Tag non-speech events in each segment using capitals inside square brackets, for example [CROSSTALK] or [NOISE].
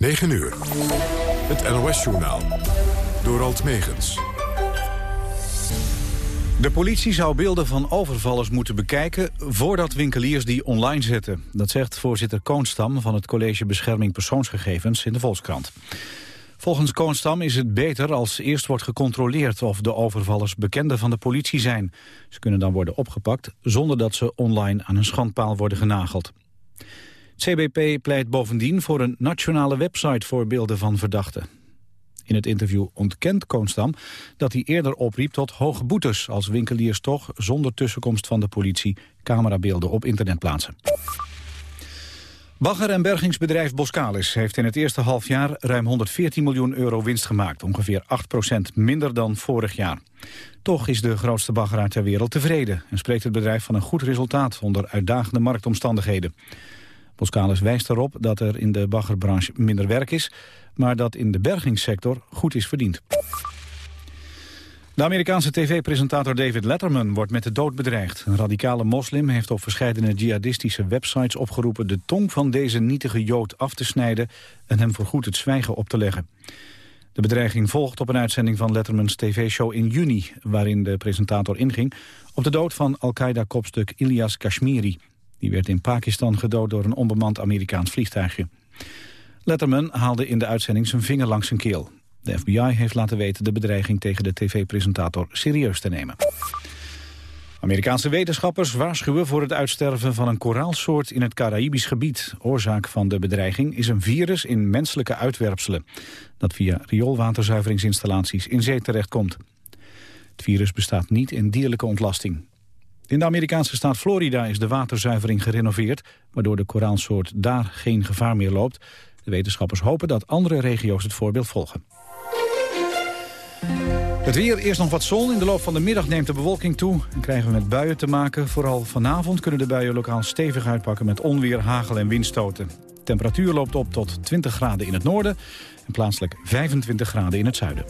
9 uur. Het NOS-journaal. Door Alt Megens. De politie zou beelden van overvallers moeten bekijken... voordat winkeliers die online zetten. Dat zegt voorzitter Koonstam van het College Bescherming Persoonsgegevens in de Volkskrant. Volgens Koonstam is het beter als eerst wordt gecontroleerd... of de overvallers bekenden van de politie zijn. Ze kunnen dan worden opgepakt zonder dat ze online aan een schandpaal worden genageld. CBP pleit bovendien voor een nationale website voor beelden van verdachten. In het interview ontkent Koonstam dat hij eerder opriep tot hoge boetes... als winkeliers toch, zonder tussenkomst van de politie, camerabeelden op internet plaatsen. Bagger- en bergingsbedrijf Boskalis heeft in het eerste halfjaar ruim 114 miljoen euro winst gemaakt. Ongeveer 8% minder dan vorig jaar. Toch is de grootste baggeraar ter wereld tevreden en spreekt het bedrijf van een goed resultaat onder uitdagende marktomstandigheden. Boskalis wijst erop dat er in de baggerbranche minder werk is... maar dat in de bergingssector goed is verdiend. De Amerikaanse tv-presentator David Letterman wordt met de dood bedreigd. Een radicale moslim heeft op verschillende jihadistische websites opgeroepen... de tong van deze nietige jood af te snijden en hem voorgoed het zwijgen op te leggen. De bedreiging volgt op een uitzending van Lettermans tv-show in juni... waarin de presentator inging op de dood van Al-Qaeda-kopstuk Ilyas Kashmiri. Die werd in Pakistan gedood door een onbemand Amerikaans vliegtuigje. Letterman haalde in de uitzending zijn vinger langs zijn keel. De FBI heeft laten weten de bedreiging tegen de tv-presentator serieus te nemen. Amerikaanse wetenschappers waarschuwen voor het uitsterven van een koraalsoort in het Caraïbisch gebied. Oorzaak van de bedreiging is een virus in menselijke uitwerpselen, dat via rioolwaterzuiveringsinstallaties in zee terechtkomt. Het virus bestaat niet in dierlijke ontlasting. In de Amerikaanse staat Florida is de waterzuivering gerenoveerd... waardoor de koraalsoort daar geen gevaar meer loopt. De wetenschappers hopen dat andere regio's het voorbeeld volgen. Het weer, eerst nog wat zon. In de loop van de middag neemt de bewolking toe en krijgen we met buien te maken. Vooral vanavond kunnen de buien lokaal stevig uitpakken met onweer, hagel en windstoten. De temperatuur loopt op tot 20 graden in het noorden en plaatselijk 25 graden in het zuiden.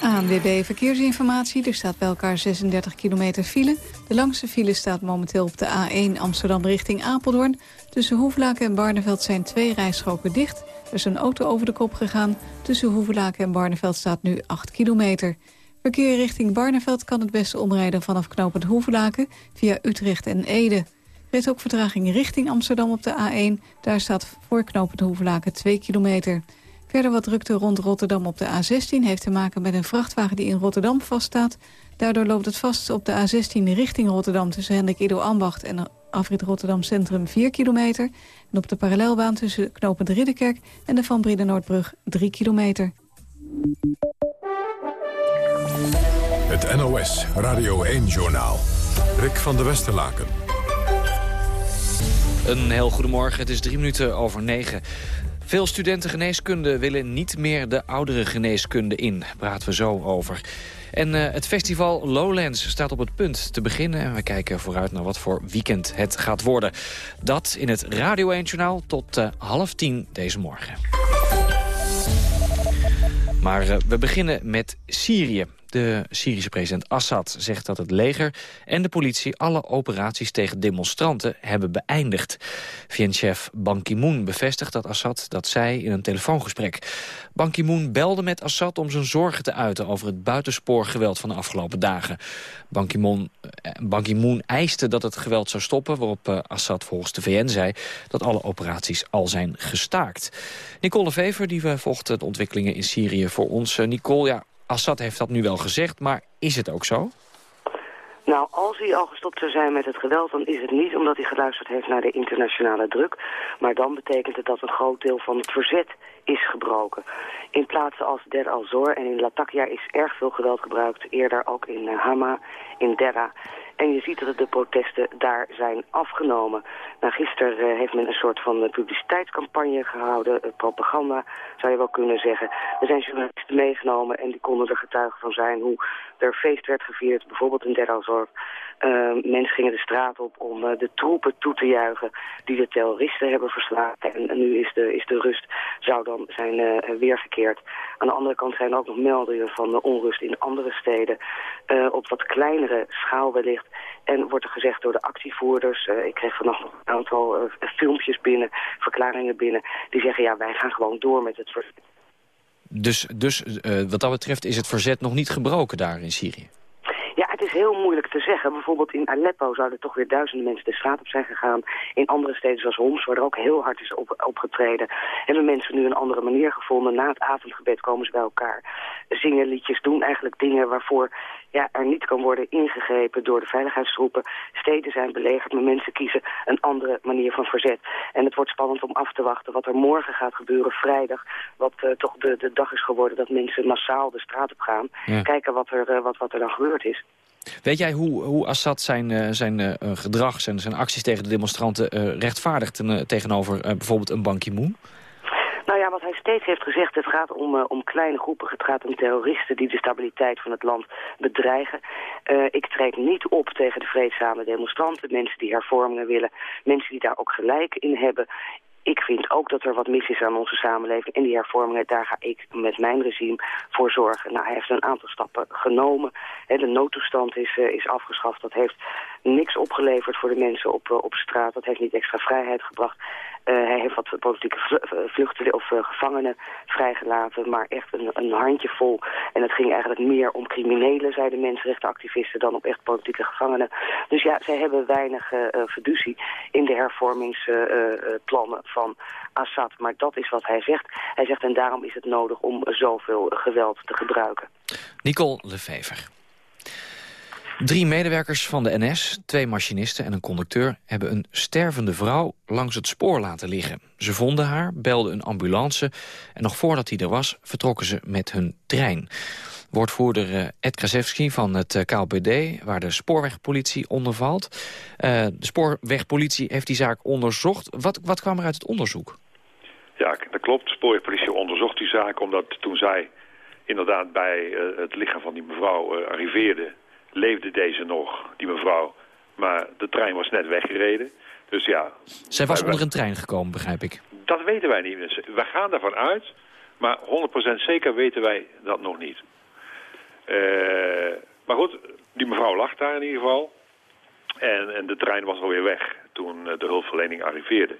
ANWB Verkeersinformatie. Er staat bij elkaar 36 kilometer file. De langste file staat momenteel op de A1 Amsterdam richting Apeldoorn. Tussen Hoeflaken en Barneveld zijn twee rijstroken dicht. Er is een auto over de kop gegaan. Tussen Hoevelaken en Barneveld staat nu 8 kilometer. Verkeer richting Barneveld kan het beste omrijden vanaf knooppunt Hoevelaken... via Utrecht en Ede. Er is ook vertraging richting Amsterdam op de A1. Daar staat voor knooppunt Hoevelaken 2 kilometer. Verder wat drukte rond Rotterdam op de A16 heeft te maken met een vrachtwagen die in Rotterdam vaststaat. Daardoor loopt het vast op de A16 richting Rotterdam tussen Hendrik Ido Ambacht en afrit Rotterdam Centrum 4 kilometer. En op de parallelbaan tussen knopend Ridderkerk en de Van Bride Noordbrug 3 kilometer. Het NOS Radio 1-journaal. Rick van der Westerlaken. Een heel goedemorgen, het is drie minuten over negen. Veel studenten geneeskunde willen niet meer de oudere geneeskunde in. Praten we zo over. En uh, het festival Lowlands staat op het punt te beginnen. En we kijken vooruit naar wat voor weekend het gaat worden. Dat in het Radio 1 Journaal tot uh, half tien deze morgen. Maar uh, we beginnen met Syrië. De Syrische president Assad zegt dat het leger en de politie alle operaties tegen demonstranten hebben beëindigd. VN-chef Ban Ki-moon bevestigt dat Assad dat zei in een telefoongesprek. Ban Ki-moon belde met Assad om zijn zorgen te uiten over het buitenspoorgeweld van de afgelopen dagen. Ban Ki-moon eh, eiste dat het geweld zou stoppen, waarop uh, Assad volgens de VN zei dat alle operaties al zijn gestaakt. Nicole Vever die volgt de ontwikkelingen in Syrië voor ons. Uh, Nicole, ja, Assad heeft dat nu wel gezegd, maar is het ook zo? Nou, als hij al gestopt zou zijn met het geweld, dan is het niet omdat hij geluisterd heeft naar de internationale druk. Maar dan betekent het dat een groot deel van het verzet is gebroken. In plaatsen als Der al-Zor en in Latakia is erg veel geweld gebruikt. Eerder ook in uh, Hama, in Dera. En je ziet dat de protesten daar zijn afgenomen. Nou, gisteren uh, heeft men een soort van uh, publiciteitscampagne gehouden, propaganda zou je wel kunnen zeggen. Er zijn journalisten meegenomen en die konden er getuigen van zijn hoe er feest werd gevierd, bijvoorbeeld in Derrazorp. Mensen gingen de straat op om de troepen toe te juichen die de terroristen hebben verslagen. En, nu is de, is de rust, zou dan zijn weergekeerd. Aan de andere kant zijn er ook nog meldingen van onrust in andere steden. op wat kleinere schaal wellicht. En wordt er gezegd door de actievoerders, ik kreeg vanochtend een aantal filmpjes binnen, verklaringen binnen, die zeggen ja, wij gaan gewoon door met het verzet. Dus, dus wat dat betreft is het verzet nog niet gebroken daar in Syrië? Is heel moeilijk te zeggen. Bijvoorbeeld in Aleppo zouden toch weer duizenden mensen de straat op zijn gegaan. In andere steden zoals Homs, waar er ook heel hard is op, opgetreden... hebben mensen nu een andere manier gevonden. Na het avondgebed komen ze bij elkaar, zingen liedjes, doen eigenlijk dingen waarvoor ja, er niet kan worden ingegrepen door de veiligheidstroepen. Steden zijn belegerd, maar mensen kiezen een andere manier van verzet. En het wordt spannend om af te wachten wat er morgen gaat gebeuren, vrijdag. Wat uh, toch de, de dag is geworden dat mensen massaal de straat op gaan. Kijken wat er, uh, wat, wat er dan gebeurd is. Weet jij hoe, hoe Assad zijn, uh, zijn uh, gedrag, zijn, zijn acties tegen de demonstranten rechtvaardigt tegenover bijvoorbeeld een Ban Ki-moon? Nou ja, wat hij steeds heeft gezegd, het gaat om, om kleine groepen, het gaat om terroristen die de stabiliteit van het land bedreigen. Ik treed niet op tegen de vreedzame demonstranten, mensen die hervormingen willen, mensen die daar ook gelijk in hebben ik vind ook dat er wat mis is aan onze samenleving. En die hervormingen, daar ga ik met mijn regime voor zorgen. Nou, hij heeft een aantal stappen genomen. de noodtoestand is, uh, is afgeschaft. Dat heeft niks opgeleverd voor de mensen op, uh, op straat. Dat heeft niet extra vrijheid gebracht. Uh, hij heeft wat politieke vluchtelingen of gevangenen vrijgelaten. Maar echt een, een handjevol. En het ging eigenlijk meer om criminelen, zeiden mensenrechtenactivisten, dan op echt politieke gevangenen. Dus ja, zij hebben weinig fiducie in de hervormingsplannen van Assad. Maar dat is wat hij zegt. Hij zegt en daarom is het nodig om zoveel geweld te gebruiken. Nicole Lefever. Drie medewerkers van de NS, twee machinisten en een conducteur... hebben een stervende vrouw langs het spoor laten liggen. Ze vonden haar, belden een ambulance... en nog voordat hij er was, vertrokken ze met hun trein. Woordvoerder uh, Ed Krasewski van het eh, KLPD, waar de spoorwegpolitie onder valt. Uh, de spoorwegpolitie heeft die zaak onderzocht. Wat, wat kwam er uit het onderzoek? Ja, dat klopt. De spoorwegpolitie onderzocht die zaak omdat toen zij inderdaad bij het lichaam van die mevrouw arriveerde... leefde deze nog, die mevrouw. Maar de trein was net weggereden. Dus ja... Zij was onder een trein gekomen, begrijp ik. Dat weten wij niet. We gaan ervan uit, maar 100% zeker weten wij dat nog niet. Uh, maar goed, die mevrouw lag daar in ieder geval. En, en de trein was alweer weg toen eh, de hulpverlening arriveerde.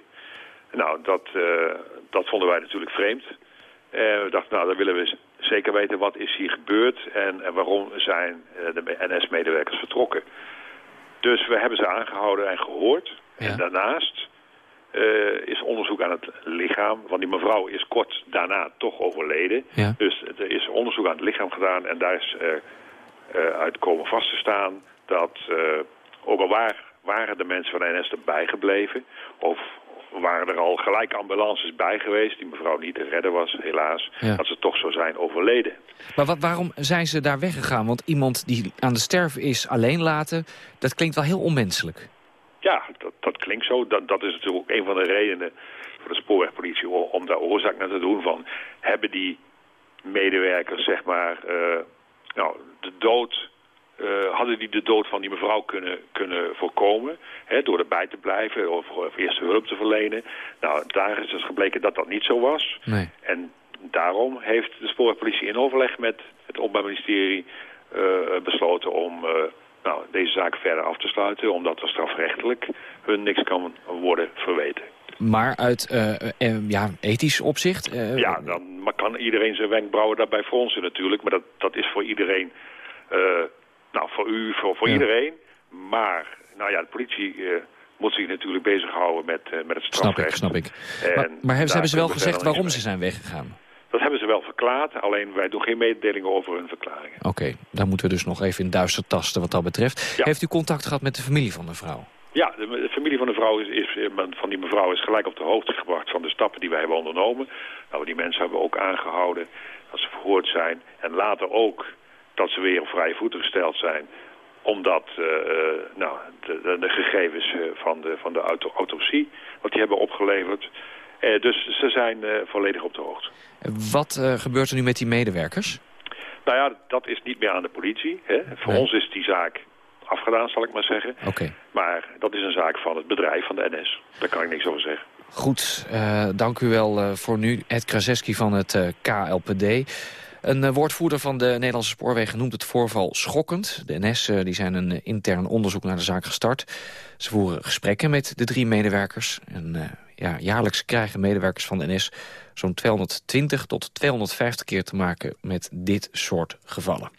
Nou, dat, uh, dat vonden wij natuurlijk vreemd. En we dachten, nou, dan willen we zeker weten wat is hier gebeurd en, en waarom zijn de NS-medewerkers vertrokken. Dus we hebben ze aangehouden en gehoord. Ja. En daarnaast uh, is onderzoek aan het lichaam. Want die mevrouw is kort daarna toch overleden. Ja. Dus er is onderzoek aan het lichaam gedaan. En daar is uh, uh, uit komen vast te staan dat... ook al waar, waren de mensen van de NS erbij gebleven... of waren er al gelijk ambulances bij geweest... die mevrouw niet te redden was, helaas... Ja. dat ze toch zo zijn overleden. Maar wat, waarom zijn ze daar weggegaan? Want iemand die aan de sterven is alleen laten... dat klinkt wel heel onmenselijk. Ja, dat, dat klinkt zo. Dat, dat is natuurlijk ook een van de redenen voor de spoorwegpolitie om daar oorzaak naar te doen van... hebben die medewerkers, zeg maar, uh, nou, de dood... Uh, hadden die de dood van die mevrouw kunnen, kunnen voorkomen... Hè, door erbij te blijven of, of eerste hulp te verlenen. Nou, daar is dus gebleken dat dat niet zo was. Nee. En daarom heeft de spoorwegpolitie in overleg met het Openbaar Ministerie... Uh, besloten om nou, deze zaak verder af te sluiten... omdat er strafrechtelijk hun niks kan worden verweten. Maar uit uh, ja, ethisch opzicht? Uh, ja, dan kan iedereen zijn wenkbrauwen daarbij fronsen natuurlijk. Maar dat, dat is voor iedereen, nou voor u, voor, voor iedereen. Maar, nou ja, de politie moet zich natuurlijk bezighouden met, met het strafrecht. Snap ik, snap ik. maar, maar hebben ze wel gezegd waarom ze zijn weggegaan? Dat hebben ze wel verklaard, alleen wij doen geen mededelingen over hun verklaringen. Oké, okay, dan moeten we dus nog even in duister tasten wat dat betreft. Heeft u contact gehad met de familie van de vrouw? Ja, de, familie van de vrouw is, is, van die mevrouw is gelijk op de hoogte gebracht van de stappen die wij hebben ondernomen. Nou, die mensen hebben we ook aangehouden dat ze verhoord zijn. En later ook dat ze weer op vrije voeten gesteld zijn omdat uh, nou, de, de, gegevens eh, van de, van de auto, autopsie, wat die hebben opgeleverd. Uh, dus ze zijn uh, volledig op de hoogte. Wat gebeurt er nu met die medewerkers? Nou ja, dat is niet meer aan de politie. Hè. Voor nee. ons is die zaak afgedaan, zal ik maar zeggen. Okay. Maar dat is een zaak van het bedrijf, van de NS. Daar kan ik niks over zeggen. Goed, dank u wel voor nu. Ed Kraseski van het KLPD. Een uh, woordvoerder van de Nederlandse Spoorwegen noemt het voorval schokkend. De NS uh, die zijn een uh, intern onderzoek naar de zaak gestart. Ze voeren gesprekken met de drie medewerkers. En ja, jaarlijks krijgen medewerkers van de NS zo'n 220 tot 250 keer te maken met dit soort gevallen.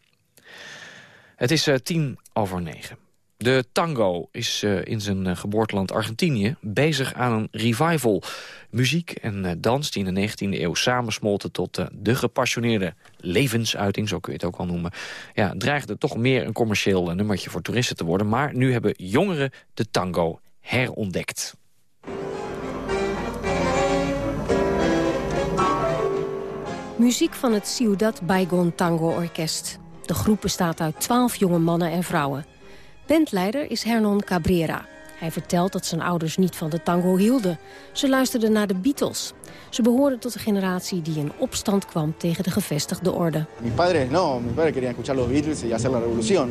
Het is tien over negen. De tango is uh, in zijn uh, geboorteland Argentinië bezig aan een revival. Muziek en uh, dans die in de 19e eeuw samensmolten tot de gepassioneerde levensuiting, zo kun je het ook wel noemen. Ja, dreigde toch meer een commercieel nummertje voor toeristen te worden. Maar nu hebben jongeren de tango herontdekt. Muziek van het Ciudad Baigon Tango Orkest. De groep bestaat uit twaalf jonge mannen en vrouwen. Bandleider is Hernon Cabrera. Hij vertelt dat zijn ouders niet van de tango hielden. Ze luisterden naar de Beatles. Ze behoorden tot de generatie die in opstand kwam tegen de gevestigde orde. Mis padres no, mis padres querían escuchar los Beatles y hacer la revolución.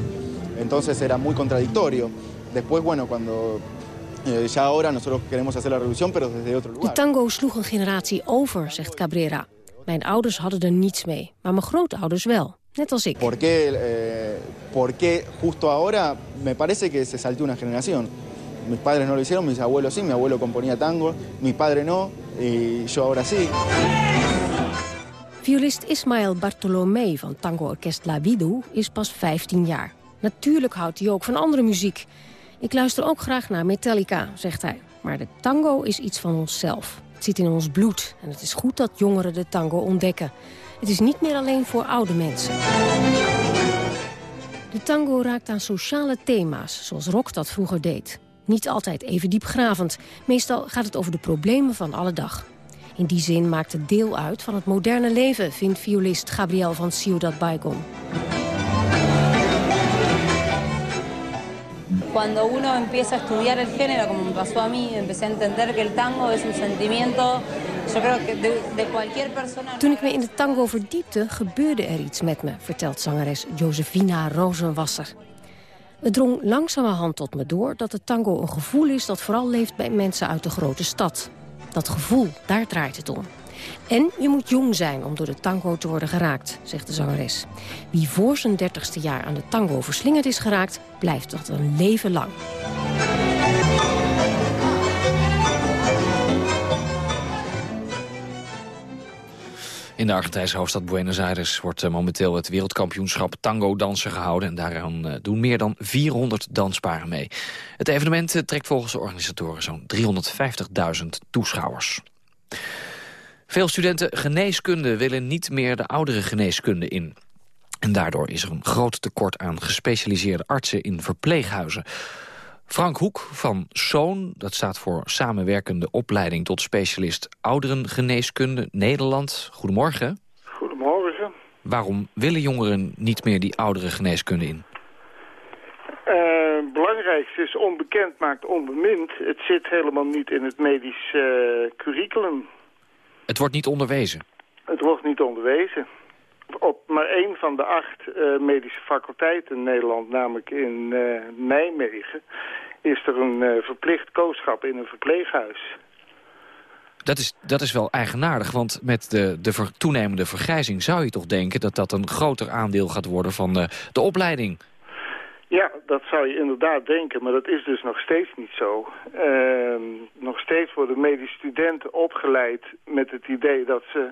Entonces era muy contradictorio. Después, bueno, cuando eh, ya ahora nosotros queremos hacer la revolución, pero desde otro lugar. De tango sloeg een generatie over, zegt Cabrera. Mijn ouders hadden er niets mee, maar mijn grootouders wel. Net als ik. ¿Por qué, eh, ¿Por qué justo ahora? Me parece que se saltó una generación. Mis padres no lo hicieron, mis abuelos sí. Mi abuelo componía tango, mi padre no, y yo ahora sí. Violist Ismael Bartolomé van tango-orkest La Vidu is pas 15 jaar. Natuurlijk houdt hij ook van andere muziek. Ik luister ook graag naar Metallica, zegt hij. Maar de tango is iets van onszelf. Het zit in ons bloed en het is goed dat jongeren de tango ontdekken. Het is niet meer alleen voor oude mensen. De tango raakt aan sociale thema's, zoals rock dat vroeger deed. Niet altijd even diepgravend. Meestal gaat het over de problemen van alle dag. In die zin maakt het deel uit van het moderne leven... vindt violist Gabriel van Ciudad Baigon. Cuando uno empieza a estudiar el género, como me pasó a mí, empecé a entender que el tango es un sentimiento Toen ik me in de tango verdiepte, gebeurde er iets met me, vertelt zangeres Josefina Rozenwasser. Het drong langzamerhand tot me door dat de tango een gevoel is... dat vooral leeft bij mensen uit de grote stad. Dat gevoel, daar draait het om. En je moet jong zijn om door de tango te worden geraakt, zegt de zangeres. Wie voor zijn dertigste jaar aan de tango verslingerd is geraakt... blijft dat een leven lang. In de Argentijnse hoofdstad Buenos Aires wordt eh, momenteel het wereldkampioenschap tango dansen gehouden. En daaraan eh, doen meer dan 400 dansparen mee. Het evenement eh, trekt volgens de organisatoren zo'n 350.000 toeschouwers. Veel studenten geneeskunde willen niet meer de oudere geneeskunde in. En daardoor is er een groot tekort aan gespecialiseerde artsen in verpleeghuizen. Frank Hoek van Zoon, dat staat voor Samenwerkende Opleiding tot Specialist Ouderengeneeskunde Nederland. Goedemorgen. Goedemorgen. Waarom willen jongeren niet meer die ouderengeneeskunde in? Uh, belangrijkste is onbekend maakt onbemind. Het zit helemaal niet in het medisch uh, curriculum. Het wordt niet onderwezen? Het wordt niet onderwezen. Op maar één van de acht uh, medische faculteiten in Nederland, namelijk in uh, Nijmegen, is er een uh, verplicht kooschap in een verpleeghuis. Dat is, dat is wel eigenaardig, want met de, de ver, toenemende vergrijzing zou je toch denken dat dat een groter aandeel gaat worden van de, de opleiding. Ja, dat zou je inderdaad denken, maar dat is dus nog steeds niet zo. Uh, nog steeds worden medische studenten opgeleid met het idee dat ze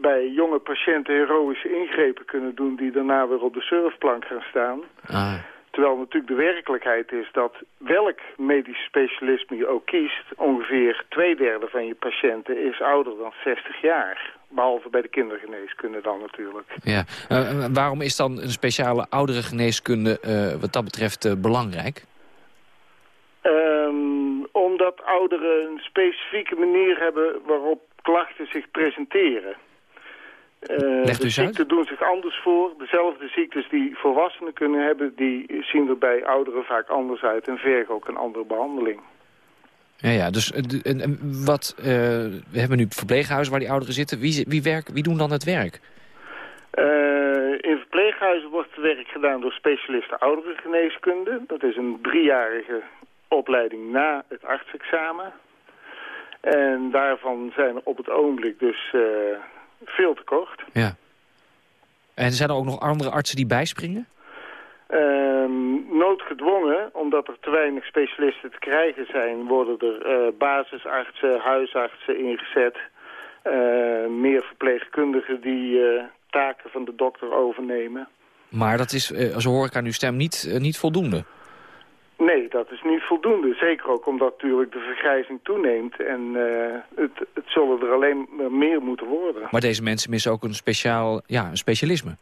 bij jonge patiënten heroïsche ingrepen kunnen doen... die daarna weer op de surfplank gaan staan. Ah. Terwijl natuurlijk de werkelijkheid is dat welk medisch specialisme je ook kiest... ongeveer twee derde van je patiënten is ouder dan 60 jaar. Behalve bij de kindergeneeskunde dan natuurlijk. Ja. Uh, waarom is dan een speciale oudere geneeskunde uh, wat dat betreft uh, belangrijk? Um, omdat ouderen een specifieke manier hebben waarop klachten zich presenteren. Uh, de ziekten doen zich anders voor. Dezelfde ziektes die volwassenen kunnen hebben... die zien er bij ouderen vaak anders uit... en vergen ook een andere behandeling. Ja, ja dus uh, wat, uh, we hebben nu verpleeghuizen waar die ouderen zitten. Wie, wie, werk, wie doen dan het werk? in verpleeghuizen wordt het werk gedaan door specialisten ouderengeneeskunde. Dat is een driejarige opleiding na het artsexamen. En daarvan zijn er op het ogenblik dus veel te kort. Ja. En zijn er ook nog andere artsen die bijspringen? Ehm, noodgedwongen, omdat er te weinig specialisten te krijgen zijn... worden er uh, basisartsen, huisartsen ingezet. Uh, meer verpleegkundigen die uh, taken van de dokter overnemen. Maar dat is, zo hoor ik aan uw stem, niet, niet voldoende? Nee, dat is niet voldoende. Zeker ook omdat natuurlijk de vergrijzing toeneemt. En het, het zullen er alleen meer moeten worden. Maar deze mensen missen ook een, speciaal, ja, een specialisme?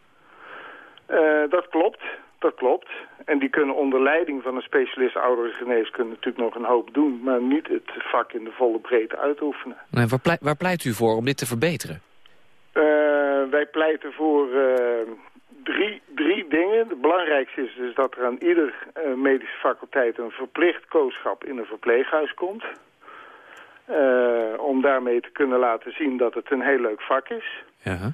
dat klopt. Dat klopt. En die kunnen onder leiding van een specialist ouderengeneeskunde natuurlijk nog een hoop doen, maar niet het vak in de volle breedte uitoefenen. Waar, pleit, waar pleit u voor om dit te verbeteren? Uh, wij pleiten voor drie, drie dingen. Het belangrijkste is dus dat er aan ieder uh, medische faculteit een verplicht kooschap in een verpleeghuis komt. om daarmee te kunnen laten zien dat het een heel leuk vak is. Ja.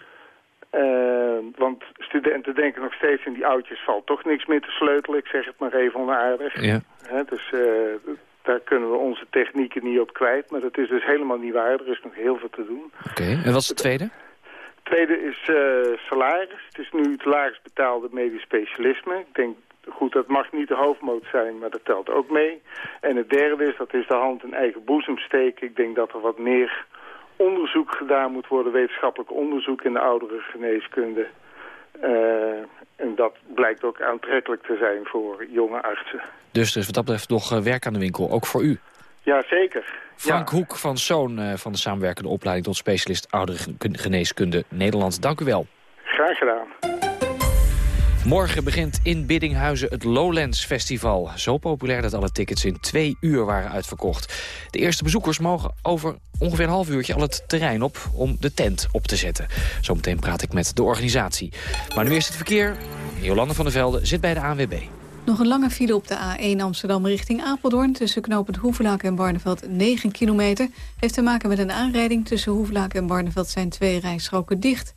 Uh, want studenten denken nog steeds in die oudjes valt toch niks meer te sleutelen. Ik zeg het maar even onaardig. Ja. dus daar kunnen we onze technieken niet op kwijt. Maar dat is dus helemaal niet waar. Er is nog heel veel te doen. Oké, en wat is het tweede? Tweede is uh, salaris. Het is nu het laagst betaalde medisch specialisme. Ik denk, goed, dat mag niet de hoofdmoot zijn, maar dat telt ook mee. En het derde is, dat is de hand in eigen boezem steken. Ik denk dat er wat meer onderzoek gedaan moet worden, wetenschappelijk onderzoek in de ouderengeneeskunde. Uh, en dat blijkt ook aantrekkelijk te zijn voor jonge artsen. Dus, dus wat dat betreft nog werk aan de winkel, ook voor u? Ja, zeker. Frank Hoek van Zoon uh, van de samenwerkende opleiding tot specialist ouderengeneeskunde Nederland. Dank u wel. Graag gedaan. Morgen begint in Biddinghuizen het Lowlands Festival. Zo populair dat alle tickets in twee uur waren uitverkocht. De eerste bezoekers mogen over ongeveer een half uurtje al het terrein op... om de tent op te zetten. Zometeen praat ik met de organisatie. Maar nu eerst het verkeer. Jolande van der Velde zit bij de ANWB. Nog een lange file op de A1 Amsterdam richting Apeldoorn... tussen knooppunt Hoevelaak en Barneveld 9 kilometer. Heeft te maken met een aanrijding. Tussen Hoevelaak en Barneveld zijn twee rijstroken dicht...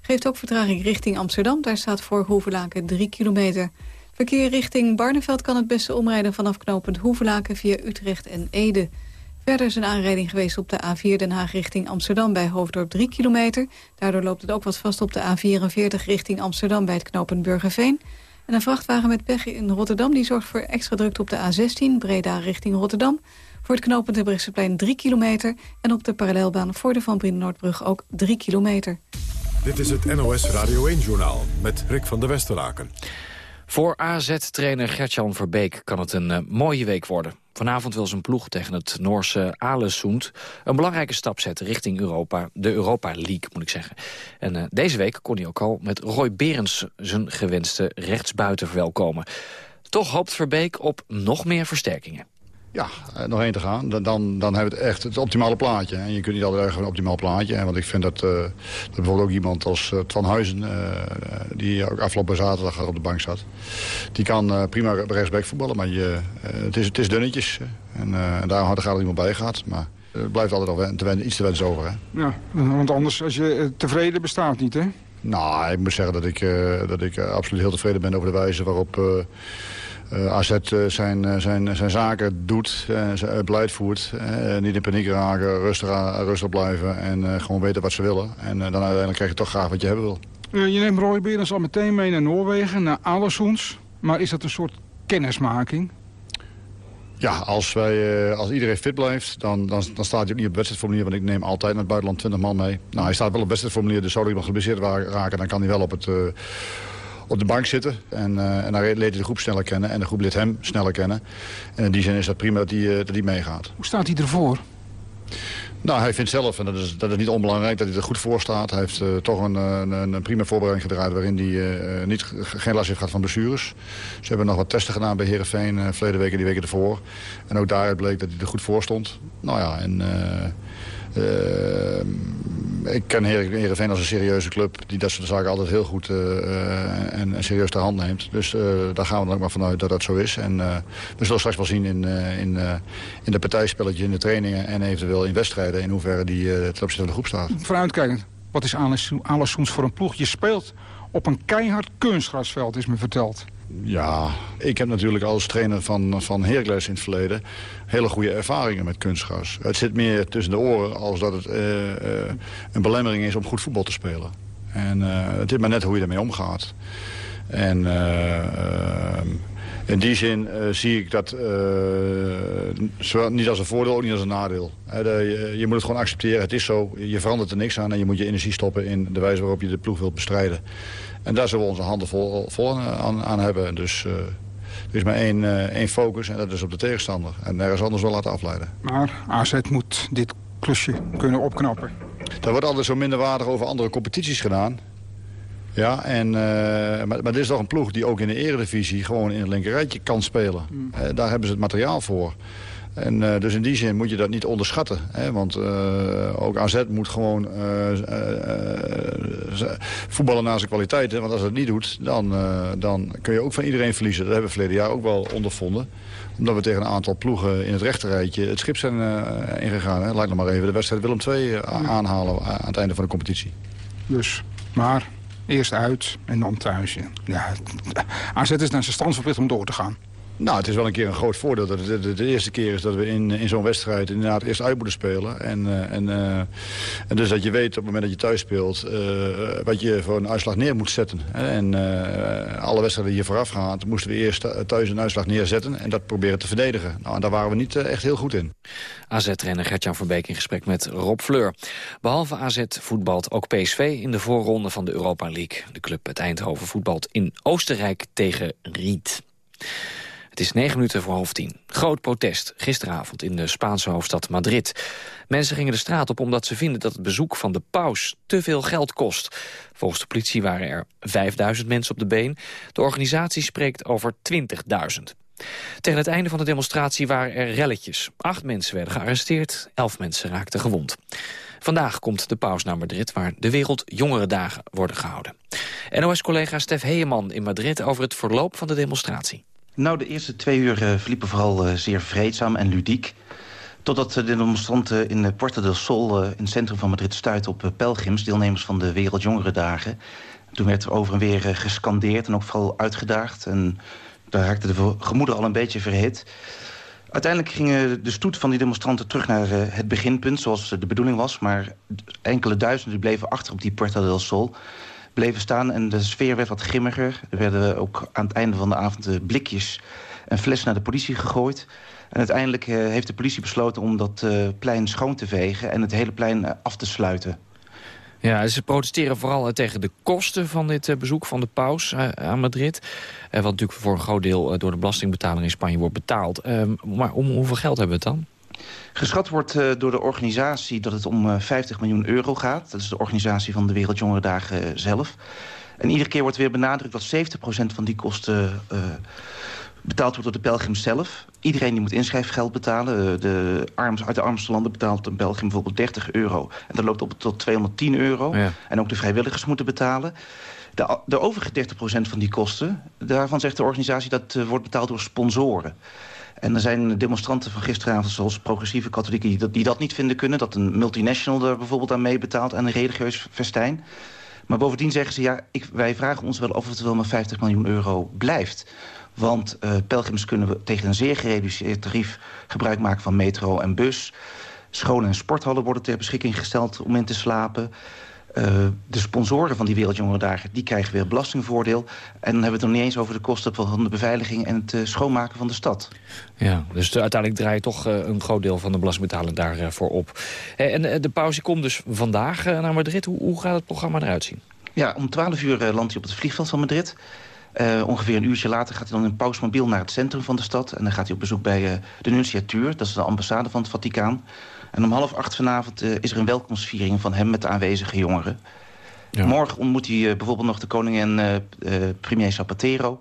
Geeft ook vertraging richting Amsterdam. Daar staat voor Hoevelaken 3 kilometer. Verkeer richting Barneveld kan het beste omrijden vanaf knooppunt Hoevelaken via Utrecht en Ede. Verder is een aanrijding geweest op de A4 Den Haag richting Amsterdam bij Hoofddorp 3 kilometer. Daardoor loopt het ook wat vast op de A44 richting Amsterdam bij het knooppunt Burgerveen. En een vrachtwagen met pech in Rotterdam die zorgt voor extra drukte op de A16 Breda richting Rotterdam. Voor het knooppunt de Brechtseplein 3 kilometer en op de parallelbaan voor de Van Brinnen-Noordbrug ook 3 kilometer. Dit is het NOS Radio 1-journaal met Rick van der Westeraken. Voor AZ-trainer Gertjan Verbeek kan het een uh, mooie week worden. Vanavond wil zijn ploeg tegen het Noorse Alesund een belangrijke stap zetten richting Europa. De Europa League, moet ik zeggen. En uh, deze week kon hij ook al met Roy Berends zijn gewenste rechtsbuiten verwelkomen. Toch hoopt Verbeek op nog meer versterkingen. Ja, eh, nog één te gaan. Dan, dan, dan hebben we het echt het optimale plaatje. En je kunt niet altijd een optimaal plaatje. Want ik vind dat, uh, dat bijvoorbeeld ook iemand als uh, Van Huizen... Uh, die ook afgelopen zaterdag op de bank zat... die kan prima rechtsback voetballen. Maar je, het, is, het is dunnetjes. En, en daar gaat er iemand bij gaat. Maar het blijft altijd nog te iets te wensen over. Hè? Ja, want anders, als je tevreden bestaat niet, hè? Nou, ik moet zeggen dat ik, dat ik absoluut heel tevreden ben over de wijze waarop uh, eh, AZ eh, zijn, uh, zijn, zijn zaken doet, zijn beleid voert. niet in paniek raken, rustig, rustig blijven en gewoon weten wat ze willen. En dan uiteindelijk krijg je toch graag wat je hebben wil. je neemt Roy Berens al meteen mee naar Noorwegen, naar Alessoens. Maar is dat een soort kennismaking? Ja, als, wij, als iedereen fit blijft, dan, dan, dan staat hij ook niet op wedstrijdformulier. Want ik neem altijd naar het buitenland 20 man mee. Nou, hij staat wel op wedstrijdformulier, dus zou iemand geblesseerd raken... dan kan hij wel op het, op de bank zitten. En, uh, en dan leert hij de groep sneller kennen. En de groep leert hem sneller kennen. En in die zin is dat prima dat hij, uh, dat hij meegaat. Hoe staat hij ervoor? Nou, hij vindt zelf, en dat is, dat is niet onbelangrijk, dat hij er goed voor staat. Hij heeft uh, toch een, een, een, prima voorbereiding gedraaid... waarin hij uh, niet, geen last heeft gehad van blessures. Ze hebben nog wat testen gedaan bij Heerenveen uh, verleden week en die weken ervoor. En ook daaruit bleek dat hij er goed voor stond. Nou ja, en... ik ken Heerenveen als een serieuze club... die dat soort zaken altijd heel goed uh, en, en, serieus ter hand neemt. Dus uh, daar gaan we dan ook maar vanuit dat dat zo is. En we zullen straks wel zien in, in, in de partijspelletjes, in de trainingen... en eventueel in wedstrijden in hoeverre die ten opzichte van de groep staat. Vooruitkijkend, wat is Alessoens voor een ploeg? Je speelt op een keihard kunstgrasveld, is me verteld. Ja, ik heb natuurlijk als trainer van, van Heracles in het verleden... hele goede ervaringen met kunstgras. Het zit meer tussen de oren als dat het uh, uh, een belemmering is om goed voetbal te spelen. En het is maar net hoe je ermee omgaat. En in die zin zie ik dat niet als een voordeel, ook niet als een nadeel. je, je, moet het gewoon accepteren, het is zo. Je verandert er niks aan en je moet je energie stoppen in de wijze waarop je de ploeg wilt bestrijden. En daar zullen we onze handen vol, vol aan, aan, hebben. Dus er is maar één, één focus en dat is op de tegenstander. En nergens anders wel laten afleiden. Maar AZ moet dit klusje kunnen opknappen. Er wordt altijd zo minderwaardig over andere competities gedaan. Ja, en, uh, maar, maar dit is toch een ploeg die ook in de eredivisie gewoon in het linkerrijtje kan spelen. Mm. Uh, daar hebben ze het materiaal voor. En uh, dus in die zin moet je dat niet onderschatten. Hè? Want uh, ook AZ moet gewoon uh, voetballen naar zijn kwaliteiten. Want als het niet doet, dan, dan kun je ook van iedereen verliezen. Dat hebben we verleden jaar ook wel ondervonden omdat we tegen een aantal ploegen in het rechterrijtje het schip zijn ingegaan. Hè. Laat nog maar even de wedstrijd Willem II aanhalen aan het einde van de competitie. Dus, maar eerst uit en dan thuis. Ja, AZ is naar zijn stand verplicht om door te gaan. Nou, het is wel een keer een groot voordeel. Dat het de, eerste keer is dat we in, in zo'n wedstrijd inderdaad eerst uit moeten spelen. En, en, uh, en dus dat je weet op het moment dat je thuis speelt... Uh, wat je voor een uitslag neer moet zetten. En alle wedstrijden die hier vooraf gaan... moesten we eerst thuis een uitslag neerzetten en dat proberen te verdedigen. Nou, en daar waren we niet echt heel goed in. AZ-trainer Gertjan van Beek in gesprek met Rob Fleur. Behalve AZ voetbalt ook PSV in de voorronde van de Europa League. De club uit Eindhoven voetbalt in Oostenrijk tegen Riet. Het is negen minuten voor half tien. Groot protest gisteravond in de Spaanse hoofdstad Madrid. Mensen gingen de straat op omdat ze vinden dat het bezoek van de paus te veel geld kost. Volgens de politie waren er 5000 mensen op de been. De organisatie spreekt over 20.000. Tegen het einde van de demonstratie waren er relletjes. Acht mensen werden gearresteerd, elf mensen raakten gewond. Vandaag komt de paus naar Madrid, waar de Wereldjongerendagen worden gehouden. NOS-collega Stef Heeman in Madrid over het verloop van de demonstratie. Nou, de eerste twee uur uh, verliepen vooral uh, zeer vreedzaam en ludiek. Totdat de demonstranten in Puerta del Sol, in het centrum van Madrid, stuiten op pelgrims, deelnemers van de Wereldjongerendagen. Toen werd er over en weer gescandeerd en ook vooral uitgedaagd. En daar raakte de gemoeder al een beetje verhit. Uiteindelijk gingen de stoet van die demonstranten terug naar het beginpunt, zoals de bedoeling was. Maar enkele duizenden bleven achter op die Puerta del Sol bleven staan en de sfeer werd wat grimmiger. Er werden ook aan het einde van de avond blikjes en fles naar de politie gegooid. En uiteindelijk uh, heeft de politie besloten om dat uh, plein schoon te vegen... en het hele plein uh, af te sluiten. Ja, ze protesteren vooral tegen de kosten van dit bezoek van de paus aan Madrid. wat natuurlijk voor een groot deel door de belastingbetaler in Spanje wordt betaald. Ehm, maar om hoeveel geld hebben we het dan? Geschat wordt uh, door de organisatie dat het om uh, 50 miljoen euro gaat. Dat is de organisatie van de Wereldjongerendagen uh, zelf. En iedere keer wordt weer benadrukt dat 70% van die kosten betaald wordt door de pelgrims zelf. Iedereen die moet inschrijfgeld betalen. De arms, uit de armste landen betaalt een pelgrim bijvoorbeeld 30 euro. En dat loopt op tot 210 euro. Ja. En ook de vrijwilligers moeten betalen. De, de overige 30% van die kosten, daarvan zegt de organisatie... dat wordt betaald door sponsoren. En er zijn demonstranten van gisteravond, zoals progressieve katholieken... Die dat, niet vinden kunnen. Dat een multinational er bijvoorbeeld aan meebetaalt... aan een religieus festijn. Maar bovendien zeggen ze, ja, ik, wij vragen ons wel of het wel maar 50 miljoen euro blijft. Want uh, pelgrims kunnen we tegen een zeer gereduceerd tarief gebruik maken van metro en bus. Scholen en sporthallen worden ter beschikking gesteld om in te slapen. Uh, de sponsoren van die Wereldjongerendagen die krijgen weer belastingvoordeel. En dan hebben we het nog niet eens over de kosten van de beveiliging... en het uh, schoonmaken van de stad. Ja, dus uiteindelijk draai je toch uh, een groot deel van de belastingbetaler daarvoor op. en de pauze komt dus vandaag naar Madrid. Hoe, hoe, gaat het programma eruit zien? Ja, om 12 uur landt hij op het vliegveld van Madrid. ongeveer een uurtje later gaat hij dan in pausmobiel naar het centrum van de stad. En dan gaat hij op bezoek bij de Nunciatuur. Dat is de ambassade van het Vaticaan. En om half acht vanavond uh, is er een welkomstviering van hem met de aanwezige jongeren. Ja. Morgen ontmoet hij uh, bijvoorbeeld nog de koningin uh, premier Zapatero.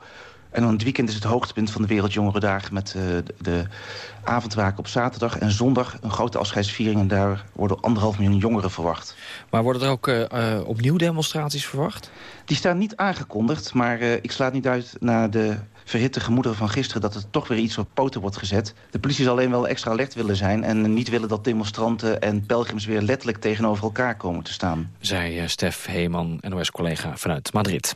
En dan het weekend is het hoogtepunt van de Wereldjongerendagen... met de, de avondwaken op zaterdag en zondag een grote afscheidsviering. En daar worden anderhalf miljoen jongeren verwacht. Maar worden er ook opnieuw demonstraties verwacht? Die staan niet aangekondigd, maar ik slaat niet uit naar de verhitte gemoederen van gisteren... dat er toch weer iets op poten wordt gezet. De politie zal alleen wel extra alert willen zijn... en niet willen dat demonstranten en pelgrims weer letterlijk tegenover elkaar komen te staan. Zij uh, Stef Heeman, NOS-collega vanuit Madrid.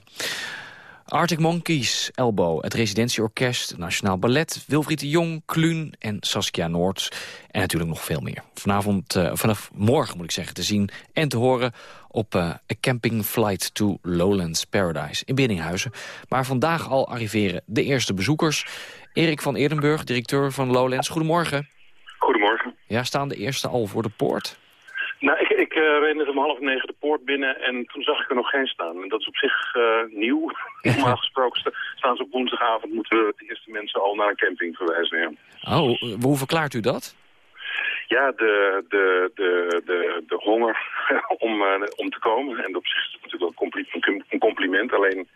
Arctic Monkeys, Elbow, het Residentieorkest, Nationaal Ballet... Wilfried de Jong, Kluun en Saskia Noord. En natuurlijk nog veel meer. Vanavond, uh, vanaf morgen moet ik zeggen, te zien en te horen... op uh, A Camping Flight to Lowlands Paradise in Biddinghuizen. Maar vandaag al arriveren de eerste bezoekers. Erik van Eerdenburg, directeur van Lowlands. Goedemorgen. Goedemorgen. Ja, staan de eerste al voor de poort? Ik, uh, reed net om half negen de poort binnen en toen zag ik er nog geen staan. En dat is op zich uh, nieuw. [LAUGHS] Normaal gesproken staan ze op woensdagavond, moeten we de eerste mensen al naar een camping verwijzen. Ja. Oh, hoe verklaart u dat? Ja, de, de, de, de, de honger [LAUGHS] om, uh, om te komen. En op zich is het natuurlijk wel een compliment, alleen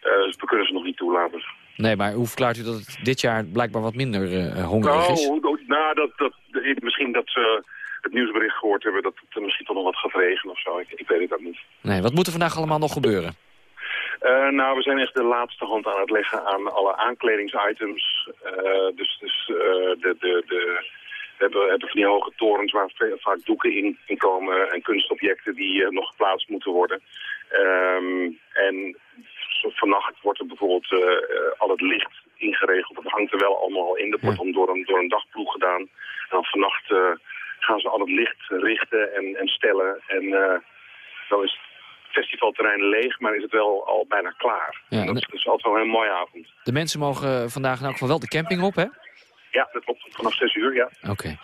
we kunnen ze nog niet toelaten. Nee, maar hoe verklaart u dat het dit jaar blijkbaar wat minder hongerig is? Nou, nou dat, dat, misschien dat ze het nieuwsbericht gehoord hebben dat het misschien toch nog wat gaat regenen of zo. Ik, ik weet het ook niet. Nee, wat moet er vandaag allemaal nog gebeuren? Uh, nou, we zijn echt de laatste hand aan het leggen aan alle aankledingsitems. Uh, dus dus uh, de, de, de, we hebben, hebben van die hoge torens waar vaak doeken in, in komen en kunstobjecten die nog geplaatst moeten worden. Um, en vannacht wordt er bijvoorbeeld al het licht ingeregeld. Dat hangt er wel allemaal in. Dat wordt dan door een, door een dagploeg gedaan. En dan vannacht gaan ze al het licht richten en, en stellen. En uh, dan is het festivalterrein leeg, maar is het wel al bijna klaar. Ja, dat is dus altijd wel een mooie avond. De mensen mogen vandaag in elk geval wel de camping op, hè? Ja, dat klopt. Vanaf 6 uur, ja. Oké.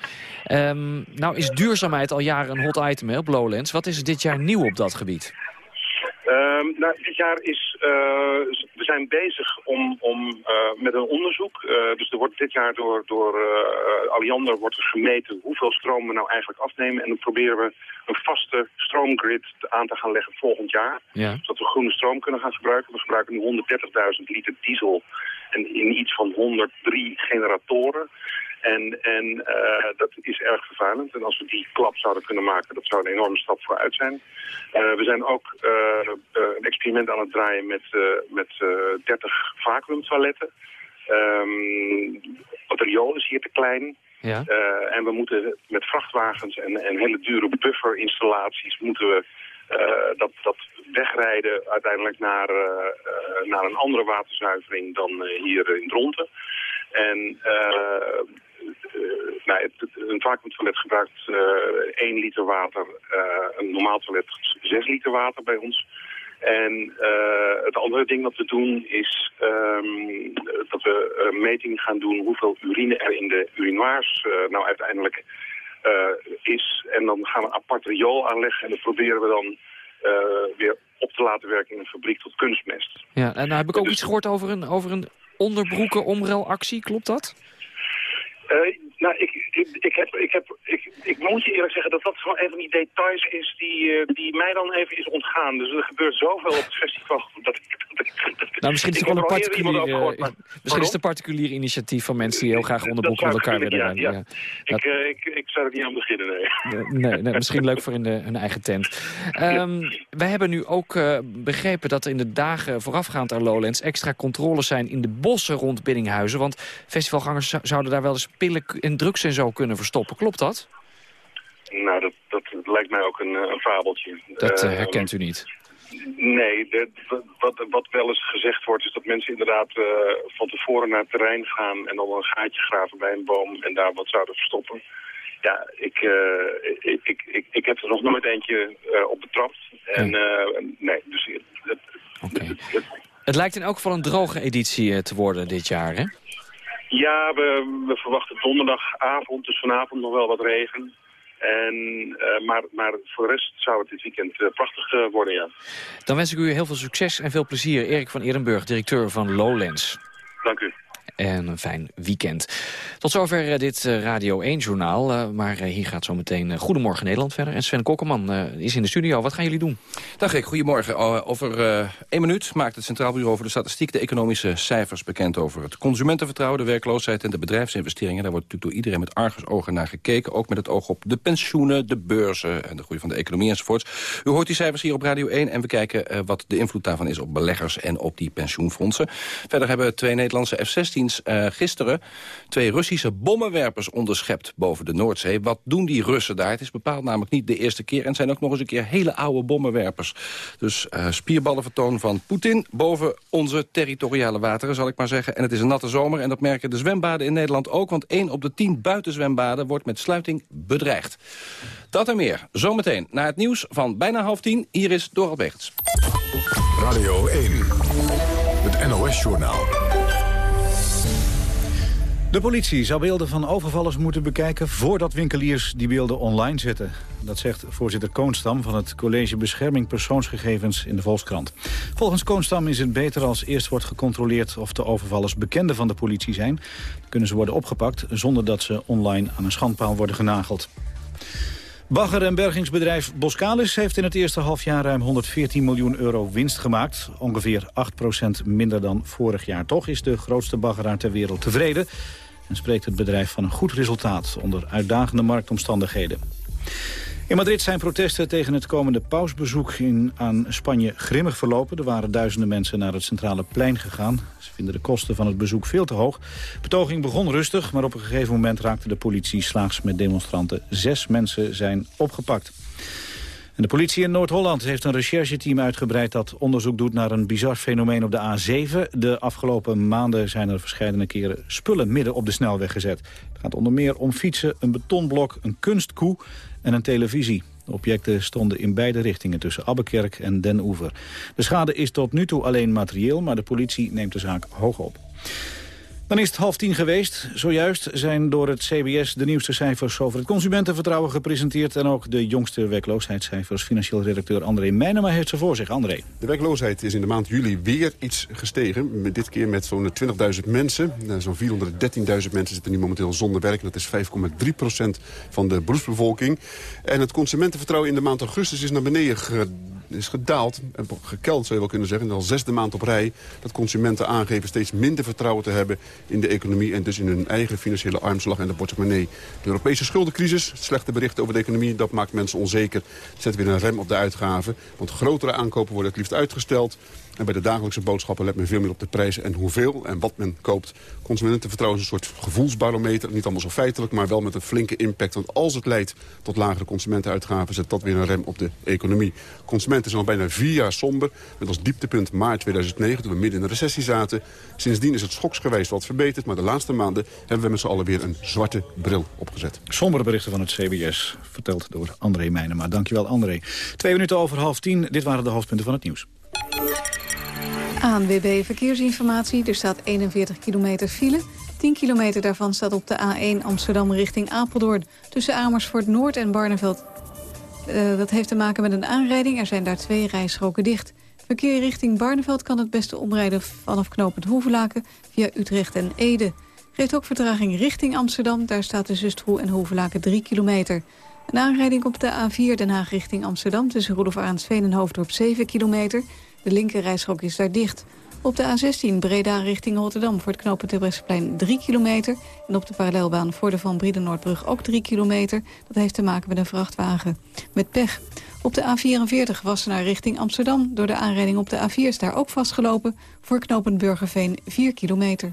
Okay. Um, nou is duurzaamheid al jaren een hot item hè, op Lowlands. Wat is dit jaar nieuw op dat gebied? Um, nou, dit jaar is, uh, we zijn bezig om, om uh, met een onderzoek. Uh, dus er wordt dit jaar door, door Alliander wordt er gemeten hoeveel stroom we nou eigenlijk afnemen. En dan proberen we een vaste stroomgrid aan te gaan leggen volgend jaar. Ja. Zodat we groene stroom kunnen gaan gebruiken. We gebruiken nu 130.000 liter diesel en in iets van 103 generatoren. En, en uh, dat is erg vervuilend. En als we die klap zouden kunnen maken, dat zou een enorme stap vooruit zijn. Uh, we zijn ook uh, een experiment aan het draaien met, met 30 vacuümtoiletten. Um, het riool is hier te klein. Ja. en we moeten met vrachtwagens en, en hele dure bufferinstallaties moeten we dat, dat wegrijden uiteindelijk naar, naar een andere waterzuivering dan hier in Dronten. En nou, een vacuumtoilet gebruikt uh, 1 liter water, uh, een normaal toilet 6 liter water bij ons. En het andere ding wat we doen is um, dat we een meting gaan doen hoeveel urine er in de urinoirs nou uiteindelijk is. En dan gaan we een apart riool aanleggen en dat proberen we dan weer op te laten werken in een fabriek tot kunstmest. Ja, en nou heb ik ook dus... iets gehoord over een, over een onderbroeken omruilactie, klopt dat? uh, nou, ik, ik, ik, heb, ik, heb, ik, ik moet je eerlijk zeggen dat dat gewoon een van die details is die, uh, die mij dan even is ontgaan. Dus er gebeurt zoveel op het festival. [LAUGHS] Dat ik, nou, misschien is het gewoon een particulier, uh, maar, misschien is het een particulier initiatief van mensen die heel graag onderbroeken met elkaar willen. Ja, ja. ja. Ik, uh, ik, ik zou er niet aan beginnen, nee. [LAUGHS] nee, nee misschien leuk voor in de, hun eigen tent. Um, wij hebben nu ook begrepen dat er in de dagen voorafgaand aan Lowlands extra controles zijn in de bossen rond Biddinghuizen. Want festivalgangers zouden daar wel eens pillen en drugs en zo kunnen verstoppen. Klopt dat? Nou, dat, dat lijkt mij ook een, een fabeltje. Dat uh, herkent u niet? Nee, de, wat, wat wel eens gezegd wordt is dat mensen inderdaad uh, van tevoren naar het terrein gaan... en dan een gaatje graven bij een boom en daar wat zouden verstoppen. Ja, ik, uh, ik, ik, ik, ik, heb er nog nooit eentje op betrapt. En nee, dus... Het, okay. het, het, het lijkt in elk geval een droge editie te worden dit jaar, hè? Ja, we, we, verwachten donderdagavond, dus vanavond nog wel wat regen. En, uh, maar, maar voor de rest zou het dit weekend uh, prachtig uh, worden, ja. Dan wens ik u heel veel succes en veel plezier. Erik van Eerdenburg, directeur van Lowlands. Dank u en een fijn weekend. Tot zover dit Radio 1-journaal. maar hier gaat zo meteen Goedemorgen Nederland verder. En Sven Kokkerman is in de studio. Wat gaan jullie doen? Dag ik, goedemorgen. Over één minuut maakt het Centraal Bureau voor de Statistiek... de economische cijfers bekend over het consumentenvertrouwen... de werkloosheid en de bedrijfsinvesteringen. Daar wordt natuurlijk door iedereen met argusogen naar gekeken. Ook met het oog op de pensioenen, de beurzen... en de groei van de economie enzovoorts. U hoort die cijfers hier op Radio 1 en we kijken wat de invloed daarvan is... op beleggers en op die pensioenfondsen. Verder hebben twee Nederlandse F-16 uh, gisteren twee Russische bommenwerpers onderschept boven de Noordzee. Wat doen die Russen daar? Het is bepaald namelijk niet de eerste keer. En zijn ook nog eens een keer hele oude bommenwerpers. Dus uh, spierballenvertoon van Poetin boven onze territoriale wateren, zal ik maar zeggen. En het is een natte zomer en dat merken de zwembaden in Nederland ook. Want 1 op de 10 buitenzwembaden wordt met sluiting bedreigd. Dat en meer, zometeen, na het nieuws van bijna half tien. Hier is Dorald. Radio 1, het NOS-journaal. De politie zou beelden van overvallers moeten bekijken... voordat winkeliers die beelden online zetten. Dat zegt voorzitter Koonstam van het College Bescherming Persoonsgegevens in de Volkskrant. Volgens Koonstam is het beter als eerst wordt gecontroleerd... of de overvallers bekenden van de politie zijn. Dan kunnen ze worden opgepakt zonder dat ze online aan een schandpaal worden genageld. Bagger- en bergingsbedrijf Boskalis heeft in het eerste halfjaar ruim 114 miljoen euro winst gemaakt. Ongeveer 8% minder dan vorig jaar. Toch is de grootste baggeraar ter wereld tevreden. En spreekt het bedrijf van een goed resultaat onder uitdagende marktomstandigheden. In Madrid zijn protesten tegen het komende pausbezoek in, aan Spanje grimmig verlopen. Er waren duizenden mensen naar het centrale plein gegaan. Ze vinden de kosten van het bezoek veel te hoog. De betoging begon rustig, maar op een gegeven moment raakte de politie slaags met demonstranten. Zes mensen zijn opgepakt. De politie in Noord-Holland heeft een rechercheteam uitgebreid... dat onderzoek doet naar een bizar fenomeen op de A7. De afgelopen maanden zijn er verschillende keren spullen midden op de snelweg gezet. Het gaat onder meer om fietsen, een betonblok, een kunstkoe en een televisie. De objecten stonden in beide richtingen tussen Abbekerk en Den Oever. De schade is tot nu toe alleen materieel, maar de politie neemt de zaak hoog op. Dan is het half tien geweest. Zojuist zijn door het CBS de nieuwste cijfers over het consumentenvertrouwen gepresenteerd... en ook de jongste werkloosheidscijfers. Financieel redacteur André Meijnema heeft ze voor zich. André. De werkloosheid is in de maand juli weer iets gestegen. Dit keer met zo'n 20.000 mensen. Nou, zo'n 413.000 mensen zitten nu momenteel zonder werk. Dat is 5,3 procent van de beroepsbevolking. En het consumentenvertrouwen in de maand augustus is naar beneden is gedaald, gekeld zou je wel kunnen zeggen, al zesde maand op rij... dat consumenten aangeven steeds minder vertrouwen te hebben in de economie... en dus in hun eigen financiële armslag en de portemonnee. De Europese schuldencrisis, slechte berichten over de economie... dat maakt mensen onzeker, zet weer een rem op de uitgaven. Want grotere aankopen worden het liefst uitgesteld... En bij de dagelijkse boodschappen let men veel meer op de prijs en hoeveel en wat men koopt. Consumentenvertrouwen is een soort gevoelsbarometer. Niet allemaal zo feitelijk, maar wel met een flinke impact. Want als het leidt tot lagere consumentenuitgaven... zet dat weer een rem op de economie. Consumenten zijn al bijna vier jaar somber. Met als dieptepunt maart 2009, toen we midden in de recessie zaten. Sindsdien is het schoksgewijs wat verbeterd. Maar de laatste maanden hebben we met z'n allen weer een zwarte bril opgezet. Sombere berichten van het CBS, verteld door André Meijnema. Dankjewel, André. Twee minuten over half tien. Dit waren de hoofdpunten van het nieuws. ANWB Verkeersinformatie. Er staat 41 kilometer file. 10 kilometer daarvan staat op de A1 Amsterdam richting Apeldoorn. Tussen Amersfoort Noord en Barneveld. Uh, dat heeft te maken met een aanrijding. Er zijn daar twee rijstroken dicht. Verkeer richting Barneveld kan het beste omrijden vanaf knooppunt Hoevelaken via Utrecht en Ede. Geeft ook vertraging richting Amsterdam. Daar staat de Zustroe en Hoevelaken 3 kilometer. Een aanrijding op de A4 Den Haag richting Amsterdam... tussen Roelof Aarnsveen en Hoofddorp 7 kilometer. De linkerrijstrook is daar dicht. Op de A16 Breda richting Rotterdam voor het knooppunt Terbrechtseplein 3 kilometer. En op de parallelbaan voor de Van Brieden Noordbrug ook 3 kilometer. Dat heeft te maken met een vrachtwagen met pech. Op de A44 Wassenaar richting Amsterdam. Door de aanrijding op de A4 is daar ook vastgelopen. Voor knooppunt Burgerveen 4 kilometer.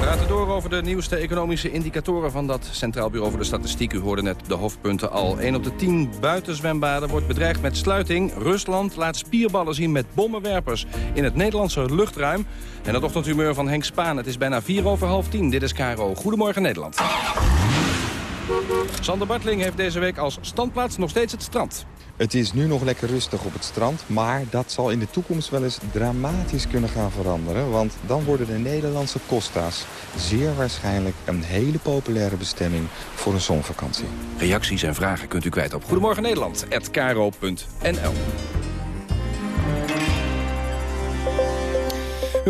We praten door over de nieuwste economische indicatoren van dat Centraal Bureau voor de Statistiek. U hoorde net de hoofdpunten al. 1 op de 10 buitenzwembaden wordt bedreigd met sluiting. Rusland laat spierballen zien met bommenwerpers in het Nederlandse luchtruim. En dat ochtendhumeur van Henk Spaan. Het is bijna 4 over half 10. Dit is KRO. Goedemorgen Nederland. Sander Bartling heeft deze week als standplaats nog steeds het strand. Het is nu nog lekker rustig op het strand, maar dat zal in de toekomst wel eens dramatisch kunnen gaan veranderen. Want dan worden de Nederlandse Costa's zeer waarschijnlijk een hele populaire bestemming voor een zonvakantie. Reacties en vragen kunt u kwijt op Goedemorgen Nederland@kro.nl.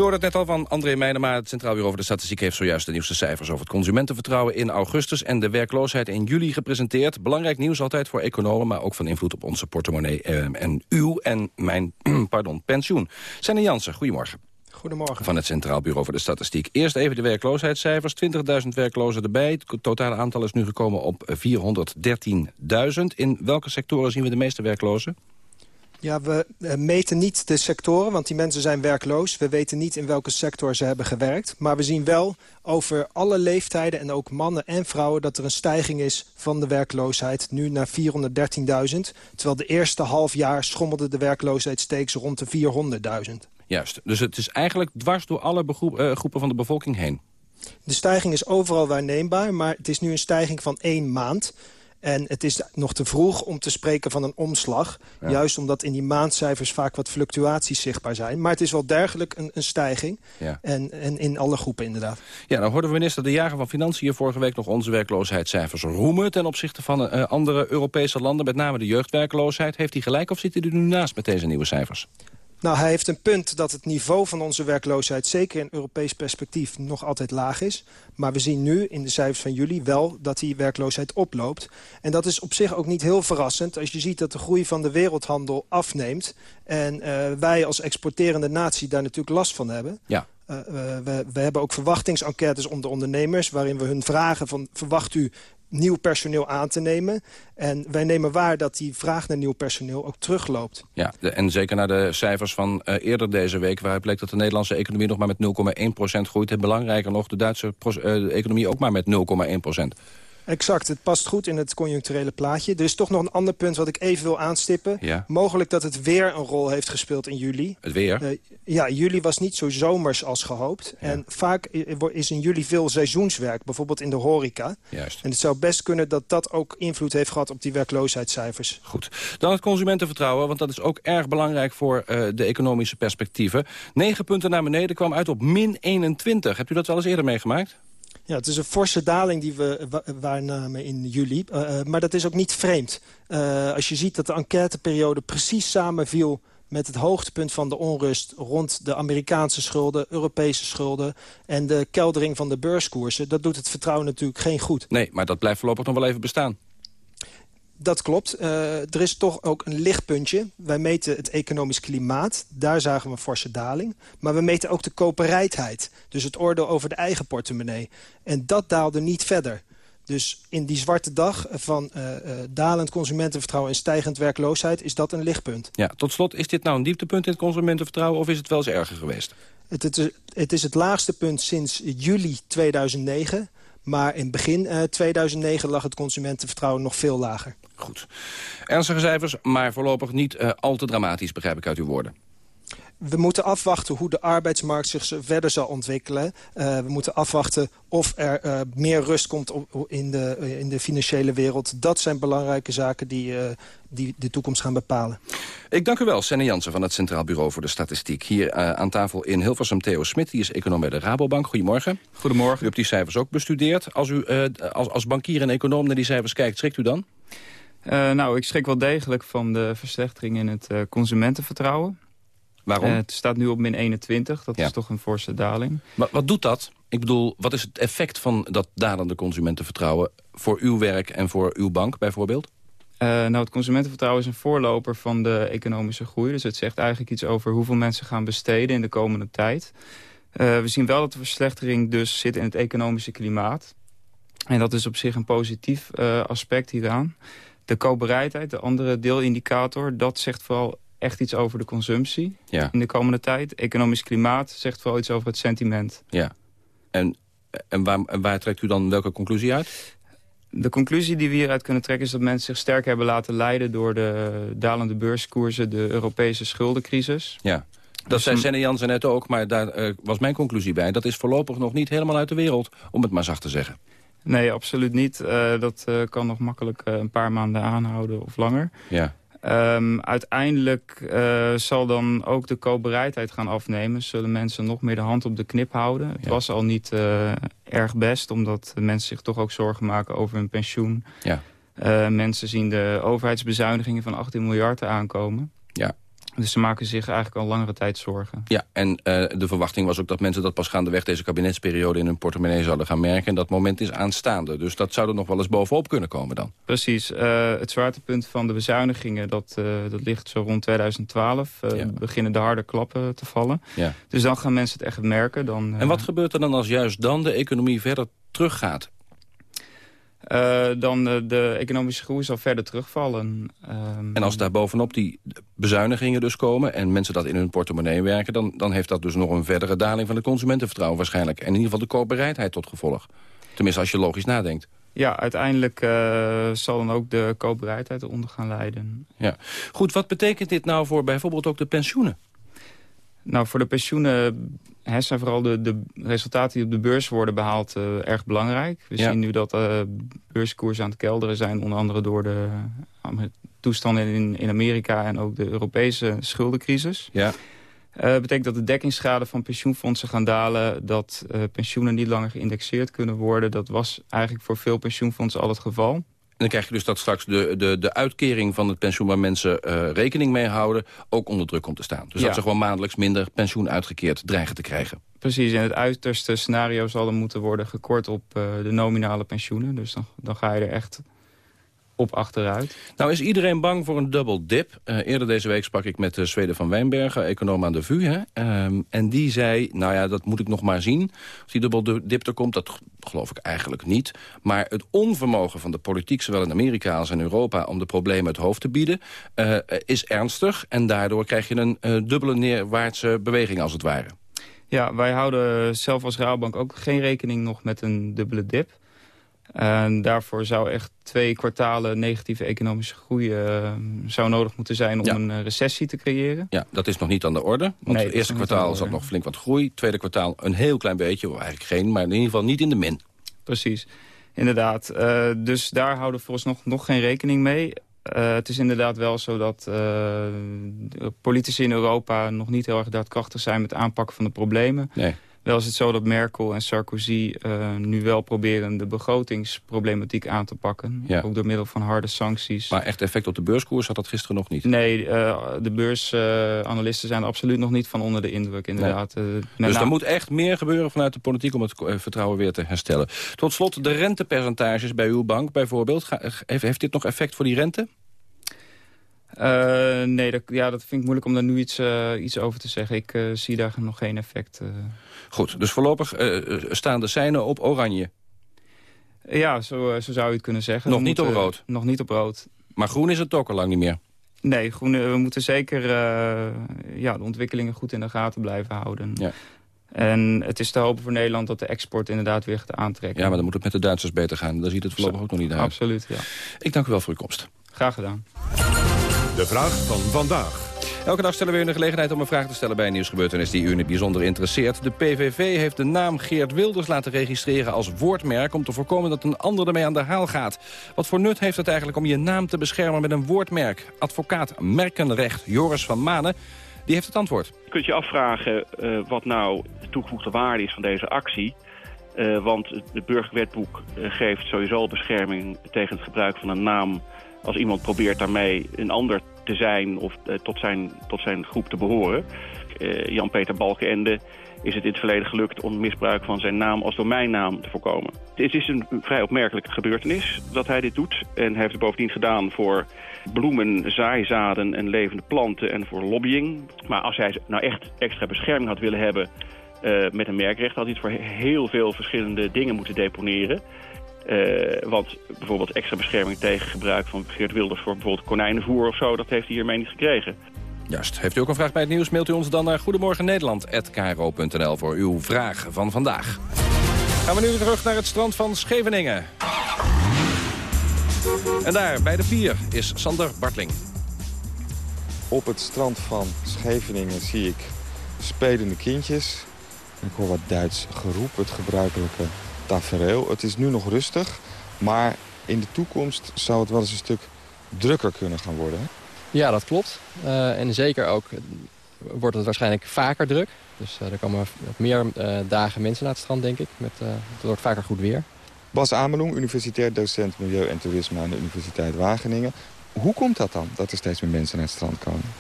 U hoorde het net al van André Meijnema. Het Centraal Bureau voor de Statistiek heeft zojuist de nieuwste cijfers over het consumentenvertrouwen in augustus en de werkloosheid in juli gepresenteerd. Belangrijk nieuws altijd voor economen, maar ook van invloed op onze portemonnee eh, en uw en mijn [CLEARS THROAT] pardon, pensioen. Senne Jansen, goedemorgen. Goedemorgen. Van het Centraal Bureau voor de Statistiek. Eerst even de werkloosheidscijfers. 20.000 werklozen erbij. Het totale aantal is nu gekomen op 413.000. In welke sectoren zien we de meeste werklozen? Ja, we eh, meten niet de sectoren, want die mensen zijn werkloos. We weten niet in welke sector ze hebben gewerkt. Maar we zien wel over alle leeftijden en ook mannen en vrouwen... dat er een stijging is van de werkloosheid, nu naar 413.000. Terwijl de eerste half jaar schommelde de werkloosheid steeds rond de 400.000. Juist, dus het is eigenlijk dwars door alle uh, groepen van de bevolking heen. De stijging is overal waarneembaar, maar het is nu een stijging van één maand... En het is nog te vroeg om te spreken van een omslag. Juist omdat in die maandcijfers vaak wat fluctuaties zichtbaar zijn. Maar het is wel dergelijk een, een stijging. Ja. En, en in alle groepen inderdaad. Ja, dan hoorden we minister De Jager van Financiën vorige week nog onze werkloosheidscijfers roemen... ten opzichte van uh, andere Europese landen, met name de jeugdwerkloosheid. Heeft hij gelijk of zit hij er nu naast met deze nieuwe cijfers? Nou, hij heeft een punt dat het niveau van onze werkloosheid... zeker in Europees perspectief nog altijd laag is. Maar we zien nu in de cijfers van juli wel dat die werkloosheid oploopt. En dat is op zich ook niet heel verrassend... als je ziet dat de groei van de wereldhandel afneemt... en uh, wij als exporterende natie daar natuurlijk last van hebben... Ja. Uh, we, we, hebben ook verwachtingsenquêtes onder ondernemers... waarin we hun vragen van verwacht u nieuw personeel aan te nemen. En wij nemen waar dat die vraag naar nieuw personeel ook terugloopt. Ja, en zeker naar de cijfers van uh, eerder deze week... waaruit bleek dat de Nederlandse economie nog maar met 0,1% groeit. En belangrijker nog, de Duitse uh, economie ook maar met 0,1 Exact, het past goed in het conjuncturele plaatje. Er is toch nog een ander punt wat ik even wil aanstippen. Ja. Mogelijk dat het weer een rol heeft gespeeld in juli. Het weer? Uh, ja, juli was niet zo zomers als gehoopt. Ja. En vaak is in juli veel seizoenswerk, bijvoorbeeld in de horeca. Juist. En het zou best kunnen dat dat ook invloed heeft gehad op die werkloosheidscijfers. Goed. Dan het consumentenvertrouwen, want dat is ook erg belangrijk voor uh, de economische perspectieven. Negen punten naar beneden kwam uit op min 21. Hebt u dat wel eens eerder meegemaakt? Ja, het is een forse daling die we waarnamen in juli. Uh, maar dat is ook niet vreemd. Uh, als je ziet dat de enquêteperiode precies samenviel met het hoogtepunt van de onrust rond de Amerikaanse schulden, Europese schulden en de keldering van de beurskoersen. Dat doet het vertrouwen natuurlijk geen goed. Nee, maar dat blijft voorlopig nog wel even bestaan. Dat klopt. Uh, er is toch ook een lichtpuntje. Wij meten het economisch klimaat. Daar zagen we een forse daling. Maar we meten ook de koopbereidheid. Dus het oordeel over de eigen portemonnee. En dat daalde niet verder. Dus in die zwarte dag van uh, uh, dalend consumentenvertrouwen en stijgend werkloosheid... is dat een lichtpunt. Ja, tot slot, is dit nou een dieptepunt in het consumentenvertrouwen... of is het wel eens erger geweest? Het, het, het is het laagste punt sinds juli 2009... Maar in begin uh, 2009 lag het consumentenvertrouwen nog veel lager. Goed. Ernstige cijfers, maar voorlopig niet uh, al te dramatisch, begrijp ik uit uw woorden. We moeten afwachten hoe de arbeidsmarkt zich verder zal ontwikkelen. Uh, we moeten afwachten of er uh, meer rust komt op, in, de, uh, in de financiële wereld. Dat zijn belangrijke zaken die, die de toekomst gaan bepalen. Ik dank u wel, Senne Jansen van het Centraal Bureau voor de Statistiek. Hier aan tafel in Hilversum Theo Smit, die is econoom bij de Rabobank. Goedemorgen. Goedemorgen. U hebt die cijfers ook bestudeerd. Als u als, als bankier en econoom naar die cijfers kijkt, schrikt u dan? nou, ik schrik wel degelijk van de verslechtering in het consumentenvertrouwen. Waarom? Uh, het staat nu op min 21, dat ja. is toch een forse daling. Maar wat doet dat? Ik bedoel, wat is het effect van dat dalende consumentenvertrouwen... voor uw werk en voor uw bank bijvoorbeeld? Uh, nou, het consumentenvertrouwen is een voorloper van de economische groei. Dus het zegt eigenlijk iets over hoeveel mensen gaan besteden in de komende tijd. Uh, we zien wel dat de verslechtering dus zit in het economische klimaat. En dat is op zich een positief uh, aspect hieraan. De koopbereidheid, de andere deelindicator, dat zegt vooral echt iets over de consumptie ja. in de komende tijd. Economisch klimaat zegt vooral iets over het sentiment. Ja. En, en, waar, en waar trekt u dan welke conclusie uit? De conclusie die we hieruit kunnen trekken is dat mensen zich sterk hebben laten leiden... door de dalende beurskoersen, de Europese schuldencrisis. Ja. Dat dus zei Senne Jansen net ook, maar daar uh, was mijn conclusie bij. Dat is voorlopig nog niet helemaal uit de wereld, om het maar zacht te zeggen. Nee, absoluut niet. Uh, dat uh, kan nog makkelijk een paar maanden aanhouden of langer. Ja. Um, uiteindelijk uh, zal dan ook de koopbereidheid gaan afnemen. Zullen mensen nog meer de hand op de knip houden. Het was al niet uh, erg best, omdat mensen zich toch ook zorgen maken over hun pensioen. Ja. Uh, mensen zien de overheidsbezuinigingen van 18 miljard aankomen. Ja. Dus ze maken zich eigenlijk al langere tijd zorgen. Ja, en de verwachting was ook dat mensen dat pas gaandeweg deze kabinetsperiode in hun portemonnee zouden gaan merken. En dat moment is aanstaande. Dus dat zou er nog wel eens bovenop kunnen komen dan. Precies. het zwaartepunt van de bezuinigingen, dat, dat ligt zo rond 2012. beginnen de harde klappen te vallen. Ja. Dus dan gaan mensen het echt merken. Dan, en wat gebeurt er dan als juist dan de economie verder teruggaat? Uh, dan uh, de economische groei zal verder terugvallen. Um, en als daar bovenop die bezuinigingen dus komen... en mensen dat in hun portemonnee werken... Dan, dan heeft dat dus nog een verdere daling van het consumentenvertrouwen waarschijnlijk. En in ieder geval de koopbereidheid tot gevolg. Tenminste, als je logisch nadenkt. Ja, uiteindelijk uh, zal dan ook de koopbereidheid eronder gaan leiden. Ja. Goed, wat betekent dit nou voor bijvoorbeeld ook de pensioenen? Nou, voor de pensioenen hè, zijn vooral de, de resultaten die op de beurs worden behaald uh, erg belangrijk. We zien nu dat uh, beurskoersen aan het kelderen zijn, onder andere door de uh, toestanden in, in Amerika en ook de Europese schuldencrisis. Ja. Dat betekent dat de dekkingsgraden van pensioenfondsen gaan dalen... dat pensioenen niet langer geïndexeerd kunnen worden. Dat was eigenlijk voor veel pensioenfondsen al het geval dan krijg je dus dat straks de, de, de uitkering van het pensioen... waar mensen uh, rekening mee houden, ook onder druk komt te staan. Dus dat ze gewoon maandelijks minder pensioen uitgekeerd dreigen te krijgen. Precies, in het uiterste scenario zal er moeten worden gekort op uh, de nominale pensioenen. Dus dan, dan ga je er echt op achteruit. Nou is iedereen bang voor een double dip. Uh, eerder deze week sprak ik met uh, Zweden van Wijnbergen, econoom aan de VU. Hè? Um, en die zei, nou ja, dat moet ik nog maar zien. Als die double dip er komt, dat geloof ik eigenlijk niet. Maar het onvermogen van de politiek, zowel in Amerika als in Europa... om de problemen het hoofd te bieden, uh, is ernstig. En daardoor krijg je een dubbele neerwaartse beweging als het ware. Ja, wij houden zelf als Rabobank ook geen rekening nog met een dubbele dip. En daarvoor zou echt twee kwartalen negatieve economische groei uh, zou nodig moeten zijn om een uh, recessie te creëren. Ja, dat is nog niet aan de orde. Want nee, het eerste kwartaal zat nog flink wat groei. Tweede kwartaal een heel klein beetje, of eigenlijk geen, maar in ieder geval niet in de min. Precies, inderdaad. Uh, dus daar houden we volgens nog, nog geen rekening mee. het is inderdaad wel zo dat politici in Europa nog niet heel erg daadkrachtig zijn met het aanpakken van de problemen. Nee. Wel is het zo dat Merkel en Sarkozy uh, nu wel proberen de begrotingsproblematiek aan te pakken. Ja. Ook door middel van harde sancties. Maar echt effect op de beurskoers had dat gisteren nog niet? Nee, uh, de beursanalisten zijn er absoluut nog niet van onder de indruk inderdaad. Nee. dus er moet echt meer gebeuren vanuit de politiek om het vertrouwen weer te herstellen. Tot slot de rentepercentages bij uw bank bijvoorbeeld. Heeft, heeft dit nog effect voor die rente? Uh, nee, dat, ja, dat vind ik moeilijk om daar nu iets, uh, iets over te zeggen. Ik uh, zie daar nog geen effect. Goed, dus voorlopig staan de seinen op oranje. Ja, zo, zo zou je het kunnen zeggen. Nog niet op rood? Nog niet op rood. Maar groen is het ook al lang niet meer? Nee, groen, we moeten zeker ja, de ontwikkelingen goed in de gaten blijven houden. Ja. En het is te hopen voor Nederland dat de export inderdaad weer gaat aantrekken. Ja, maar dan moet het met de Duitsers beter gaan. Daar ziet het voorlopig ook nog niet uit. Absoluut, ja. Ik dank u wel voor uw komst. Graag gedaan. De vraag van vandaag. Elke dag stellen we u de gelegenheid om een vraag te stellen bij een nieuwsgebeurtenis die u in bijzonder interesseert. De PVV heeft de naam Geert Wilders laten registreren als woordmerk om te voorkomen dat een ander ermee aan de haal gaat. Wat voor nut heeft het eigenlijk om je naam te beschermen met een woordmerk? Advocaat merkenrecht Joris van Manen die heeft het antwoord. Je kunt je afvragen uh, wat nou de toegevoegde waarde is van deze actie. Uh, want het burgerwetboek uh, geeft sowieso bescherming tegen het gebruik van een naam als iemand probeert daarmee een ander te zijn of uh, tot, zijn, tot zijn groep te behoren. Uh, Jan-Peter Balkenende is het in het verleden gelukt om misbruik van zijn naam als domeinnaam te voorkomen. Het is een vrij opmerkelijke gebeurtenis dat hij dit doet. En hij heeft het bovendien gedaan voor bloemen, zaaizaden en levende planten en voor lobbying. Maar als hij nou echt extra bescherming had willen hebben uh, met een merkrecht... had hij het voor heel veel verschillende dingen moeten deponeren. Uh, want bijvoorbeeld extra bescherming tegen gebruik van Geert Wilders... voor bijvoorbeeld konijnenvoer of zo, dat heeft hij hiermee niet gekregen. Juist. Heeft u ook een vraag bij het nieuws, mailt u ons dan naar goedemorgennederland.kro.nl voor uw vraag van vandaag. Gaan we nu weer terug naar het strand van Scheveningen. En daar, bij de pier, is Sander Bartling. Op het strand van Scheveningen zie ik spelende kindjes. Ik hoor wat Duits geroep, het gebruikelijke tafereel. Het is nu nog rustig, maar in de toekomst zou het wel eens een stuk drukker kunnen gaan worden. Ja, dat klopt. Uh, en zeker ook wordt het waarschijnlijk vaker druk. Dus uh, er komen meer uh, dagen mensen naar het strand, denk ik. Met, het wordt vaker goed weer. Bas Amelung, universitair docent Milieu en Toerisme aan de Universiteit Wageningen. Hoe komt dat dan, dat er steeds meer mensen naar het strand komen?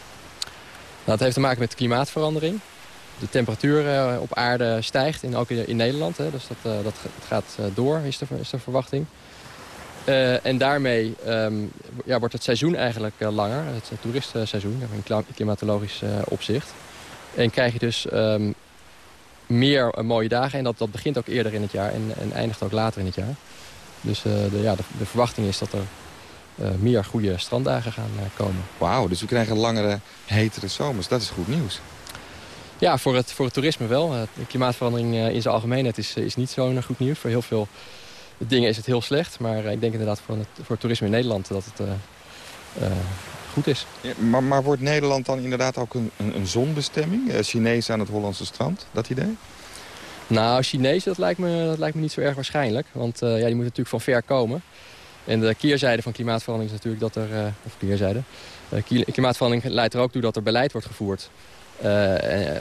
dat heeft te maken met klimaatverandering. De temperatuur op aarde stijgt, in, ook in, Nederland. Hè, dus dat, dat gaat door, is de, is verwachting. En daarmee um, ja, wordt het seizoen eigenlijk langer. Het toeristenseizoen, in klimatologisch opzicht. En krijg je dus um, meer mooie dagen. En dat, dat begint ook eerder in het jaar en, en eindigt ook later in het jaar. Dus de, ja, de, de, verwachting is dat er meer goede stranddagen gaan komen. Wauw, dus we krijgen langere, hetere zomers. Dat is goed nieuws. Ja, voor het, voor het toerisme wel. De klimaatverandering in zijn algemeenheid is, is niet zo'n goed nieuws. Voor heel veel dingen is het heel slecht. Maar ik denk inderdaad voor het, voor het toerisme in Nederland dat het uh, goed is. Ja, maar, maar, wordt Nederland dan inderdaad ook een, een, een zonbestemming? Chinees aan het Hollandse strand, dat idee? Nou, Chinees, dat lijkt me, dat lijkt me niet zo erg waarschijnlijk. Want ja, die moeten natuurlijk van ver komen. En de keerzijde van klimaatverandering is natuurlijk dat er... of keerzijde. klimaatverandering leidt er ook toe dat er beleid wordt gevoerd.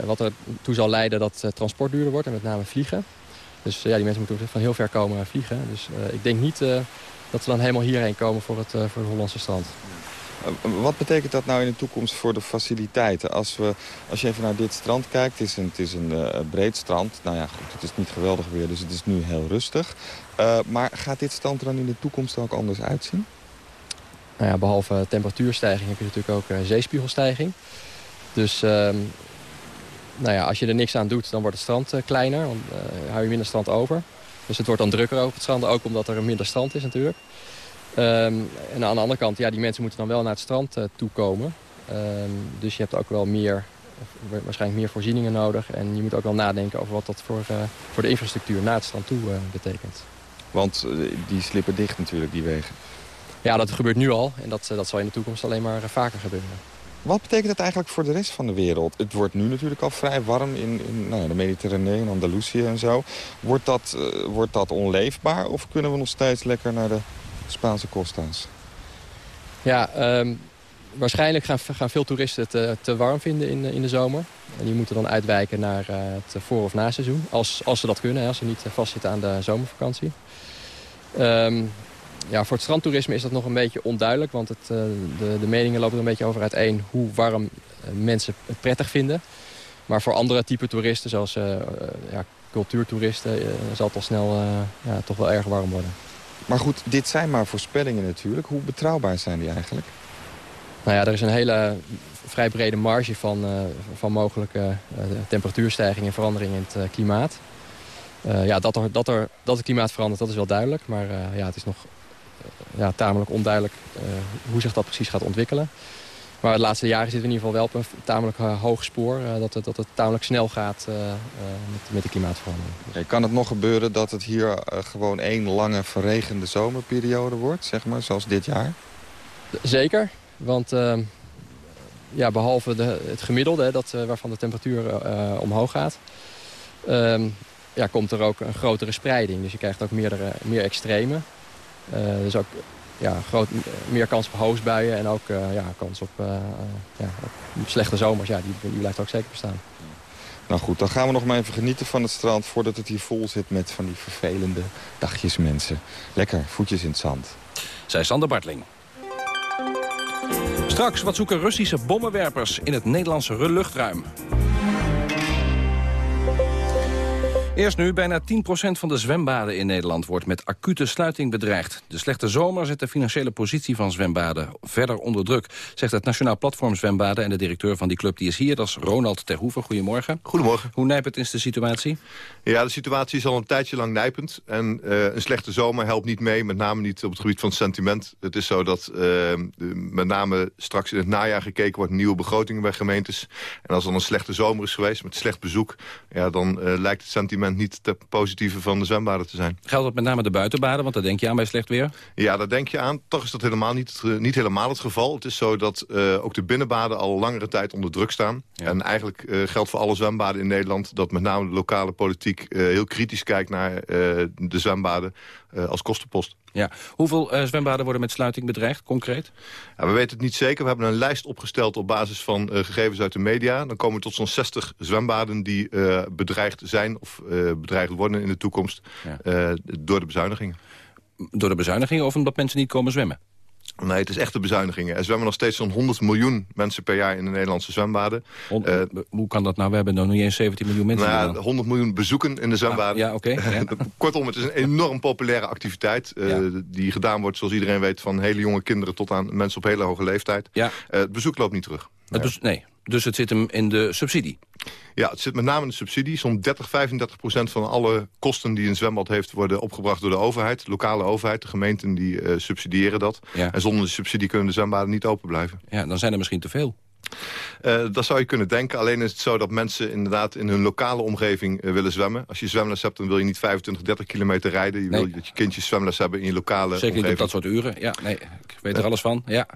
Wat er toe zal leiden dat transport duurder wordt en met name vliegen. Dus ja, die mensen moeten van heel ver komen vliegen. Dus uh, ik denk niet uh, dat ze dan helemaal hierheen komen voor het, uh, voor het Hollandse strand. Wat betekent dat nou in de toekomst voor de faciliteiten? Als, we, als je even naar dit strand kijkt, het is een, het is een breed strand. Nou ja, goed, het is niet geweldig weer, dus het is nu heel rustig. maar gaat dit strand er dan in de toekomst ook anders uitzien? Nou ja, behalve temperatuurstijging heb je natuurlijk ook zeespiegelstijging. Dus ehm, nou ja, als je er niks aan doet, dan wordt het strand uh, kleiner. Dan uh, hou je minder strand over. Dus het wordt dan drukker op het strand, ook omdat er minder strand is natuurlijk. Um, en aan de andere kant, ja, die mensen moeten dan wel naar het strand uh, toe komen. Um, dus je hebt ook wel meer, waarschijnlijk meer voorzieningen nodig. En je moet ook wel nadenken over wat dat voor, voor de infrastructuur naar het strand toe betekent. Want die slippen dicht natuurlijk, die wegen. Ja, dat gebeurt nu al. En dat, dat zal in de toekomst alleen maar vaker gebeuren. Wat betekent het eigenlijk voor de rest van de wereld? Het wordt nu natuurlijk al vrij warm in, in nou ja, de Mediterranee en Andalusië en zo. Wordt dat, uh, wordt dat onleefbaar of kunnen we nog steeds lekker naar de Spaanse costa's? Ja, um, waarschijnlijk gaan, gaan, veel toeristen het te, te warm vinden in, in de zomer. En die moeten dan uitwijken naar het voor- of na-seizoen. Als, als ze dat kunnen, hè, als ze niet vastzitten aan de zomervakantie. Um, ja, voor het strandtoerisme is dat nog een beetje onduidelijk. Want het, uh, de, de, meningen lopen er een beetje over uiteen hoe warm uh, mensen het prettig vinden. Maar voor andere type toeristen, zoals uh, ja, cultuurtoeristen, zal het al snel ja, toch wel erg warm worden. Maar goed, dit zijn maar voorspellingen natuurlijk. Hoe betrouwbaar zijn die eigenlijk? Nou ja, er is een hele vrij brede marge van, van mogelijke temperatuurstijging en verandering in het klimaat. ja, dat, er, dat, er, dat het klimaat verandert, dat is wel duidelijk. Maar ja, het is nog ja, tamelijk onduidelijk uh, hoe zich dat precies gaat ontwikkelen. Maar de laatste jaren zitten we in ieder geval wel op een tamelijk uh, hoog spoor. Uh, dat, het, dat het tamelijk snel gaat met, met de klimaatverandering. Kan het nog gebeuren dat het hier gewoon één lange verregende zomerperiode wordt, zeg maar, zoals dit jaar? Zeker, want ja, behalve de, het gemiddelde, dat, waarvan de temperatuur omhoog gaat... Ehm, ja, komt er ook een grotere spreiding. Dus je krijgt ook meerdere, meer extreme. Uh, dus ook ja, groot, meer kans op hoosbuien en ook uh, ja, kans op, uh, ja, op slechte zomers. Ja, die, die blijft ook zeker bestaan. Nou goed, dan gaan we nog maar even genieten van het strand... voordat het hier vol zit met van die vervelende dagjes mensen. Lekker, voetjes in het zand. Zij Sander Bartling. Straks, wat zoeken Russische bommenwerpers in het Nederlandse luchtruim? Eerst nu, bijna 10% van de zwembaden in Nederland wordt met acute sluiting bedreigd. De slechte zomer zet de financiële positie van zwembaden verder onder druk, zegt het Nationaal Platform Zwembaden. En de directeur van die club die is hier, dat is Ronald Terhoeven. Goedemorgen. Goedemorgen. Hoe nijpend is de situatie? Ja, de situatie is al een tijdje lang nijpend. En uh, een slechte zomer helpt niet mee, met name niet op het gebied van het sentiment. Het is zo dat uh, met name straks in het najaar gekeken wordt nieuwe begrotingen bij gemeentes. En als er een slechte zomer is geweest met slecht bezoek, ja, dan uh, lijkt het sentiment niet te positieve van de zwembaden te zijn. Geldt dat met name de buitenbaden, want daar denk je aan bij slecht weer? Ja, daar denk je aan. Toch is dat helemaal niet, niet helemaal het geval. Het is zo dat uh, ook de binnenbaden al langere tijd onder druk staan. Ja. En eigenlijk uh, geldt voor alle zwembaden in Nederland... dat met name de lokale politiek uh, heel kritisch kijkt naar de zwembaden als kostenpost. Ja. Hoeveel uh, zwembaden worden met sluiting bedreigd, concreet? Ja, we weten het niet zeker. We hebben een lijst opgesteld op basis van uh, gegevens uit de media. Dan komen we tot zo'n 60 zwembaden die uh, bedreigd zijn... of bedreigd worden in de toekomst ja. door de bezuinigingen. Door de bezuinigingen of omdat mensen niet komen zwemmen? Nee, het is echte bezuinigingen. Er zwemmen nog steeds zo'n 100 miljoen mensen per jaar in de Nederlandse zwembaden. Uh, hoe kan dat nou? We hebben nog niet eens 17 miljoen mensen. Nou ja, 100 miljoen bezoeken in de zwembaden. Ah, ja, oké. Okay, ja. [LAUGHS] Kortom, het is een enorm populaire activiteit. Uh, ja. Die gedaan wordt, zoals iedereen weet, van hele jonge kinderen tot aan mensen op hele hoge leeftijd. Ja. Uh, het bezoek loopt niet terug. Het bezoek, nee, dus het zit hem in de subsidie? Ja, het zit met name in de subsidie. Zo'n 30, 35 procent van alle kosten die een zwembad heeft... worden opgebracht door de overheid, de lokale overheid. De gemeenten die uh, subsidiëren dat. Ja. En zonder de subsidie kunnen de zwembaden niet open blijven. Ja, dan zijn er misschien te veel. Uh, dat zou je kunnen denken. Alleen is het zo dat mensen inderdaad in hun lokale omgeving uh, willen zwemmen. Als je zwemles hebt, dan wil je niet 25, 30 kilometer rijden. Je nee. wil dat je kindjes zwemles hebben in je lokale Zeker omgeving. niet op dat soort uren. Ja, nee, ik weet er alles van. Ja.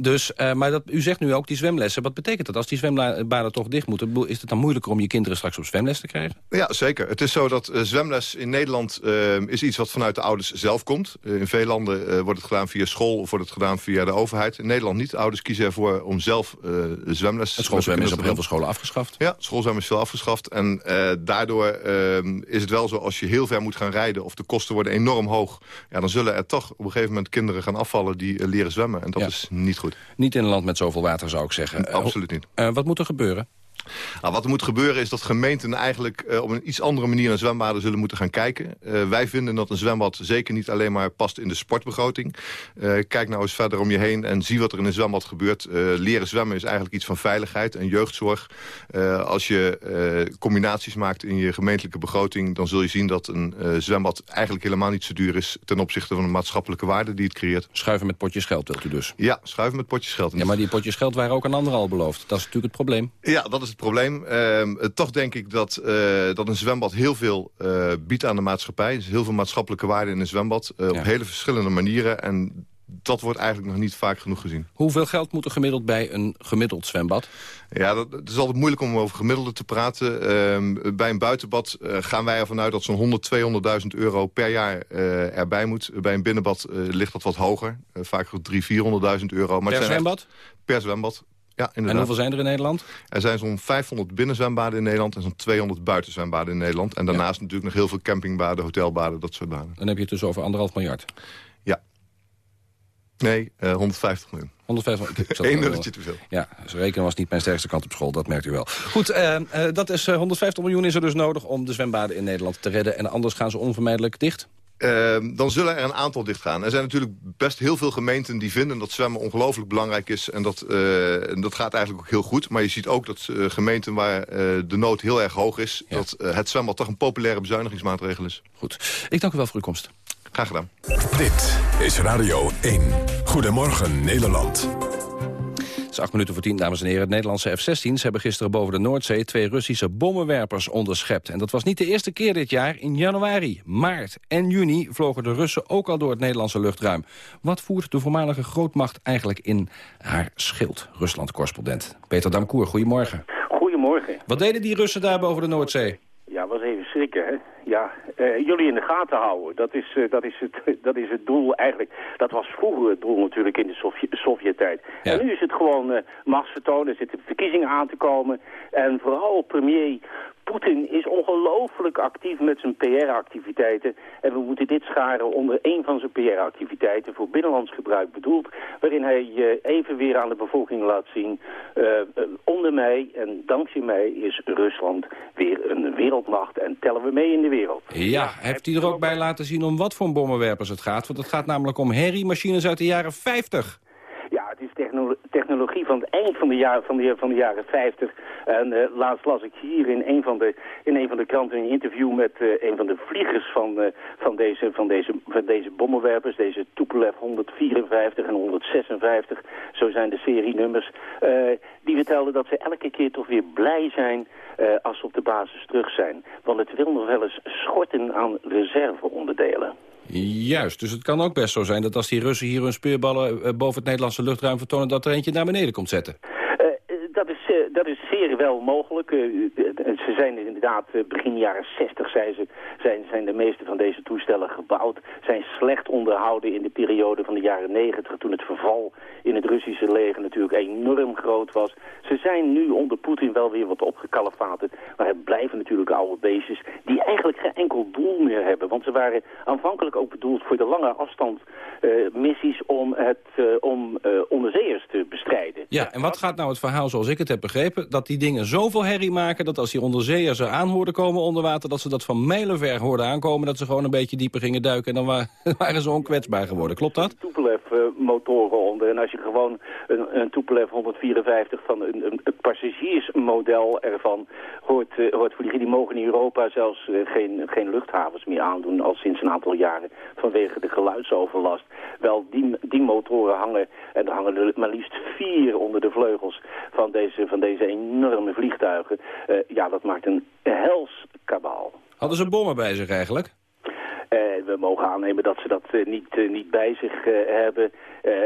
Dus, uh, maar dat, u zegt nu ook die zwemlessen. Wat betekent dat? Als die zwembaden toch dicht moeten... is het dan moeilijker om je kinderen straks op zwemles te krijgen? Ja, zeker. Het is zo dat uh, zwemles in Nederland uh, is iets wat vanuit de ouders zelf komt. in veel landen wordt het gedaan via school of wordt het gedaan via de overheid. In Nederland niet. Ouders kiezen ervoor om zelf zwemles... Het schoolzwemmen is op heel veel scholen afgeschaft. Ja, schoolzwemmen is veel afgeschaft. En daardoor is het wel zo als je heel ver moet gaan rijden... of de kosten worden enorm hoog... Ja, dan zullen er toch op een gegeven moment kinderen gaan afvallen... die leren zwemmen. En dat ja. is niet goed. Niet in een land met zoveel water, zou ik zeggen. Absoluut niet. Uh, wat moet er gebeuren? Nou, wat er moet gebeuren is dat gemeenten eigenlijk uh, op een iets andere manier naar zwembaden zullen moeten gaan kijken. Uh, wij vinden dat een zwembad zeker niet alleen maar past in de sportbegroting. Uh, kijk nou eens verder om je heen en zie wat er in een zwembad gebeurt. leren zwemmen is eigenlijk iets van veiligheid en jeugdzorg. als je combinaties maakt in je gemeentelijke begroting... dan zul je zien dat een zwembad eigenlijk helemaal niet zo duur is... ten opzichte van de maatschappelijke waarde die het creëert. Schuiven met potjes geld wilt u dus? Ja, schuiven met potjes geld. Ja, maar die potjes geld waren ook aan anderen al beloofd. Dat is natuurlijk het probleem. Ja, dat is het probleem. Uh, toch denk ik dat, uh, dat een zwembad heel veel uh, biedt aan de maatschappij. Er is heel veel maatschappelijke waarde in een zwembad. Ja. Op hele verschillende manieren. En dat wordt eigenlijk nog niet vaak genoeg gezien. Hoeveel geld moet er gemiddeld bij een gemiddeld zwembad? Ja, dat, het is altijd moeilijk om over gemiddelde te praten. Uh, bij een buitenbad uh, gaan wij ervan uit dat zo'n 100, 200.000 euro per jaar uh, erbij moet. Bij een binnenbad ligt dat wat hoger. vaak 300.000, 400.000 euro. Maar per zwembad? Per zwembad. Ja, inderdaad. En hoeveel zijn er in Nederland? Er zijn zo'n 500 binnenzwembaden in Nederland... en zo'n 200 buitenzwembaden in Nederland. En daarnaast ja. natuurlijk nog heel veel campingbaden, hotelbaden, dat soort baden. Dan heb je het dus over anderhalf miljard? Ja. Nee, uh, 150 miljoen. 150 Eén nulletje te veel. Ja, dus rekenen was niet mijn sterkste kant op school, dat merkt u wel. Goed, uh, uh, dat is, 150 miljoen is er dus nodig om de zwembaden in Nederland te redden. En anders gaan ze onvermijdelijk dicht? Uh, dan zullen er een aantal dichtgaan. Er zijn natuurlijk best heel veel gemeenten die vinden dat zwemmen ongelooflijk belangrijk is. En dat, uh, en dat gaat eigenlijk ook heel goed. Maar je ziet ook dat uh, gemeenten waar de nood heel erg hoog is... Ja. dat het zwembad toch een populaire bezuinigingsmaatregel is. Goed. Ik dank u wel voor uw komst. Graag gedaan. Dit is Radio 1. Goedemorgen Nederland. Het is acht minuten voor tien, dames en heren. Het Nederlandse F-16's hebben gisteren boven de Noordzee... twee Russische bommenwerpers onderschept. En dat was niet de eerste keer dit jaar. In januari, maart en juni vlogen de Russen ook al door het Nederlandse luchtruim. Wat voert de voormalige grootmacht eigenlijk in haar schild? Rusland-correspondent Peter Damkoer, goedemorgen. Goedemorgen. Wat deden die Russen daar boven de Noordzee? Ja, was even schrikken, hè? Ja, uh, jullie in de gaten houden. Dat is, uh, dat, is het, [LAUGHS] dat is het doel eigenlijk. Dat was vroeger het doel natuurlijk in de Sovjet Sovjet-tijd. Ja. En nu is het gewoon uh, machtsvertoon. Er zitten verkiezingen aan te komen. En vooral premier Poetin is ongelooflijk actief met zijn PR-activiteiten. En we moeten dit scharen onder één van zijn PR-activiteiten... voor binnenlands gebruik bedoeld... waarin hij even weer aan de bevolking laat zien... Uh, onder mij en dankzij mij is Rusland weer een wereldmacht... en tellen we mee in de wereld. Ja, heeft hij er ook bij laten zien om wat voor bommenwerpers het gaat? Want het gaat namelijk om herriemachines uit de jaren 50 het is technolo technologie van het eind van de, jaar, van de, van de jaren 50. En uh, laatst las ik hier in een van de, in een van de kranten een interview met uh, een van de vliegers van, uh, van, deze, van, deze, van deze bommenwerpers. Deze Tupolev 154 en 156, zo zijn de serienummers. die vertelden dat ze elke keer toch weer blij zijn als ze op de basis terug zijn. Want het wil nog wel eens schorten aan reserveonderdelen. Juist, dus het kan ook best zo zijn dat als die Russen hier hun speerballen boven het Nederlandse luchtruim vertonen... dat er eentje naar beneden komt zetten. Uh, dat, is, zeer wel mogelijk. ze zijn inderdaad begin jaren 60 zijn, ze, zijn, zijn de meeste van deze toestellen gebouwd. Zijn slecht onderhouden in de periode van de jaren 90 toen het verval in het Russische leger natuurlijk enorm groot was. Ze zijn nu onder Poetin wel weer wat opgekalefaterd. Maar het blijven natuurlijk oude beestjes die eigenlijk geen enkel doel meer hebben. Want ze waren aanvankelijk ook bedoeld voor de lange afstand missies om, het, om uh, onderzeeërs te bestrijden. Ja, en wat gaat nou het verhaal zoals ik het heb begrepen? Dat die dingen zoveel herrie maken dat als die onderzeeërs er aan hoorden komen onder water... dat ze dat van mijlenver hoorden aankomen, dat ze gewoon een beetje dieper gingen duiken... en dan [LAUGHS] waren ze onkwetsbaar geworden. Klopt dat? Tupolev-motoren onder. En als je gewoon een, een Tupolev 154 van een, een, passagiersmodel ervan hoort, hoort vliegen... die mogen in Europa zelfs geen, geen luchthavens meer aandoen... al sinds een aantal jaren vanwege de geluidsoverlast. Wel, die, die motoren hangen, en er hangen er maar liefst vier onder de vleugels van deze, deze enorme vliegtuigen. Uh, ja, dat maakt een hels kabaal. Hadden ze bommen bij zich eigenlijk? Uh, we mogen aannemen dat ze dat uh, niet, uh, niet bij zich hebben.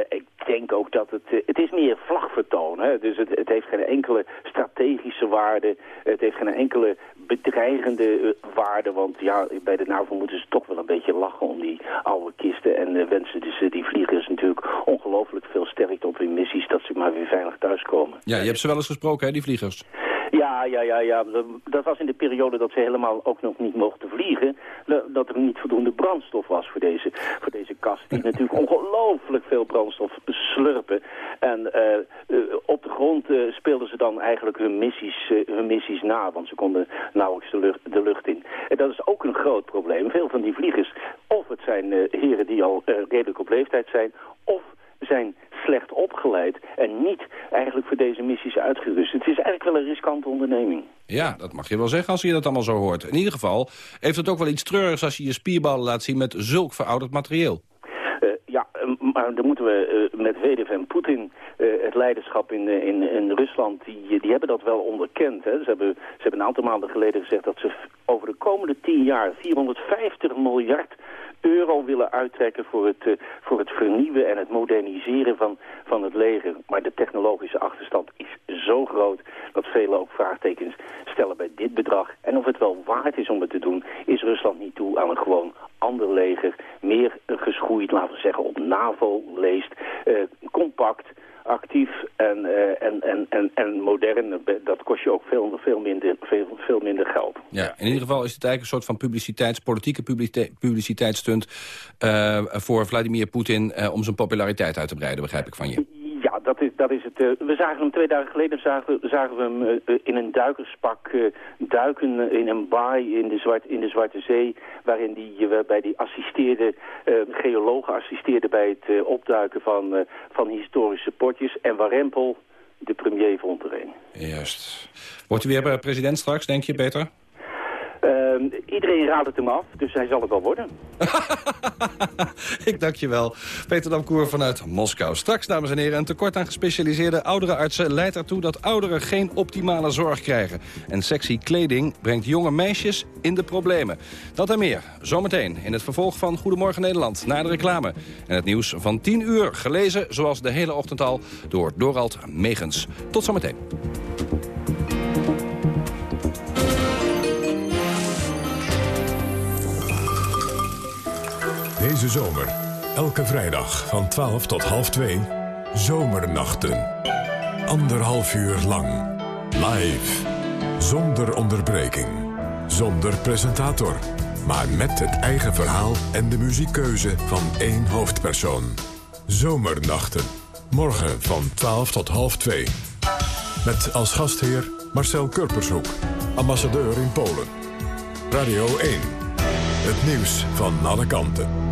ik denk ook dat het... het is meer vlagvertoon. Hè? Dus het, het, heeft geen enkele strategische waarde. Het heeft geen enkele bedreigende waarde. Want ja, bij de NAVO moeten ze toch wel een beetje lachen om die oude kisten. En wensen dus die vliegers natuurlijk ongelooflijk veel sterkte op hun missies... dat ze maar weer veilig thuiskomen. Ja, je hebt ze wel eens gesproken, hè, die vliegers? Ja, ja, ja, ja. Dat was in de periode dat ze helemaal ook nog niet mochten vliegen. Dat er niet voldoende brandstof was voor deze, voor deze kast. Die [LAUGHS] natuurlijk ongelooflijk veel brandstof slurpen. En uh, op de grond uh, speelden ze dan eigenlijk hun missies, hun missies na. Want ze konden nauwelijks de lucht, de lucht in. En dat is ook een groot probleem. Veel van die vliegers, of het zijn heren die al redelijk op leeftijd zijn... of zijn slecht opgeleid en niet eigenlijk voor deze missies uitgerust. Het is eigenlijk wel een riskante onderneming. Ja, dat mag je wel zeggen als je dat allemaal zo hoort. In ieder geval heeft het ook wel iets treurigs als je je spierballen laat zien met zulk verouderd materieel. Uh, ja, maar dan moeten we uh, met Vedev en Poetin uh, het leiderschap in, in, in Rusland, die, die hebben dat wel onderkend. Hè. Ze, hebben, ze hebben een aantal maanden geleden gezegd dat ze over de komende tien jaar 450 miljard euro willen uittrekken voor het, uh, voor het vernieuwen en het moderniseren van, van het leger. Maar de technologische achterstand is zo groot dat velen ook vraagtekens stellen bij dit bedrag. En of het wel waard is om het te doen, is Rusland niet toe aan een gewoon ander leger. Meer geschoeid, laten we zeggen, op NAVO leest, uh, compact actief en, uh, en, modern. Dat kost je ook veel, veel, minder, veel, veel minder geld. Ja, in ieder geval is het eigenlijk een soort van publiciteits, politieke publiciteitsstunt uh, voor Vladimir Poetin uh, om zijn populariteit uit te breiden, begrijp ik van je. Ja, dat is, dat is het. Uh, we zagen hem twee dagen geleden zagen, zagen we hem uh, in een duikerspak uh, duiken in een baai in de, Zwart, in de Zwarte Zee. Waarin die bij die assisteerde, geologen assisteerde bij het opduiken van, van historische potjes. En Warempel, de premier, vond er. Juist. Wordt hij weer president straks, denk je, Peter? Uh, iedereen raadt het hem af, dus hij zal het wel worden. [LAUGHS] Ik dank je wel. Peter Damkoer vanuit Moskou. Straks, dames en heren, een tekort aan gespecialiseerde ouderenartsen... leidt ertoe dat ouderen geen optimale zorg krijgen. En sexy kleding brengt jonge meisjes in de problemen. Dat en meer, zometeen in het vervolg van Goedemorgen Nederland... na de reclame. En het nieuws van 10 uur, gelezen zoals de hele ochtend al... door Dorald Megens. Tot zometeen. Deze zomer, elke vrijdag van 12 tot half 2, Zomernachten. Anderhalf uur lang, live, zonder onderbreking, zonder presentator... maar met het eigen verhaal en de muziekkeuze van één hoofdpersoon. Zomernachten, morgen van 12 tot half 2. Met als gastheer Marcel Kurpershoek, ambassadeur in Polen. Radio 1, het nieuws van alle kanten.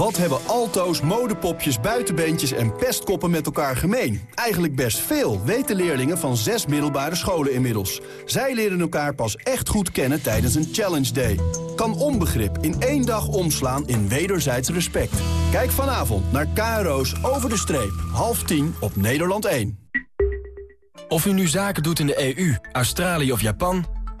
Wat hebben alto's, modepopjes, buitenbeentjes en pestkoppen met elkaar gemeen? Eigenlijk best veel, weten leerlingen van zes middelbare scholen inmiddels. Zij leren elkaar pas echt goed kennen tijdens een Challenge Day. Kan onbegrip in één dag omslaan in wederzijds respect. Kijk vanavond naar KRO's Over de Streep, half tien op Nederland 1. Of u nu zaken doet in de EU, Australië of Japan...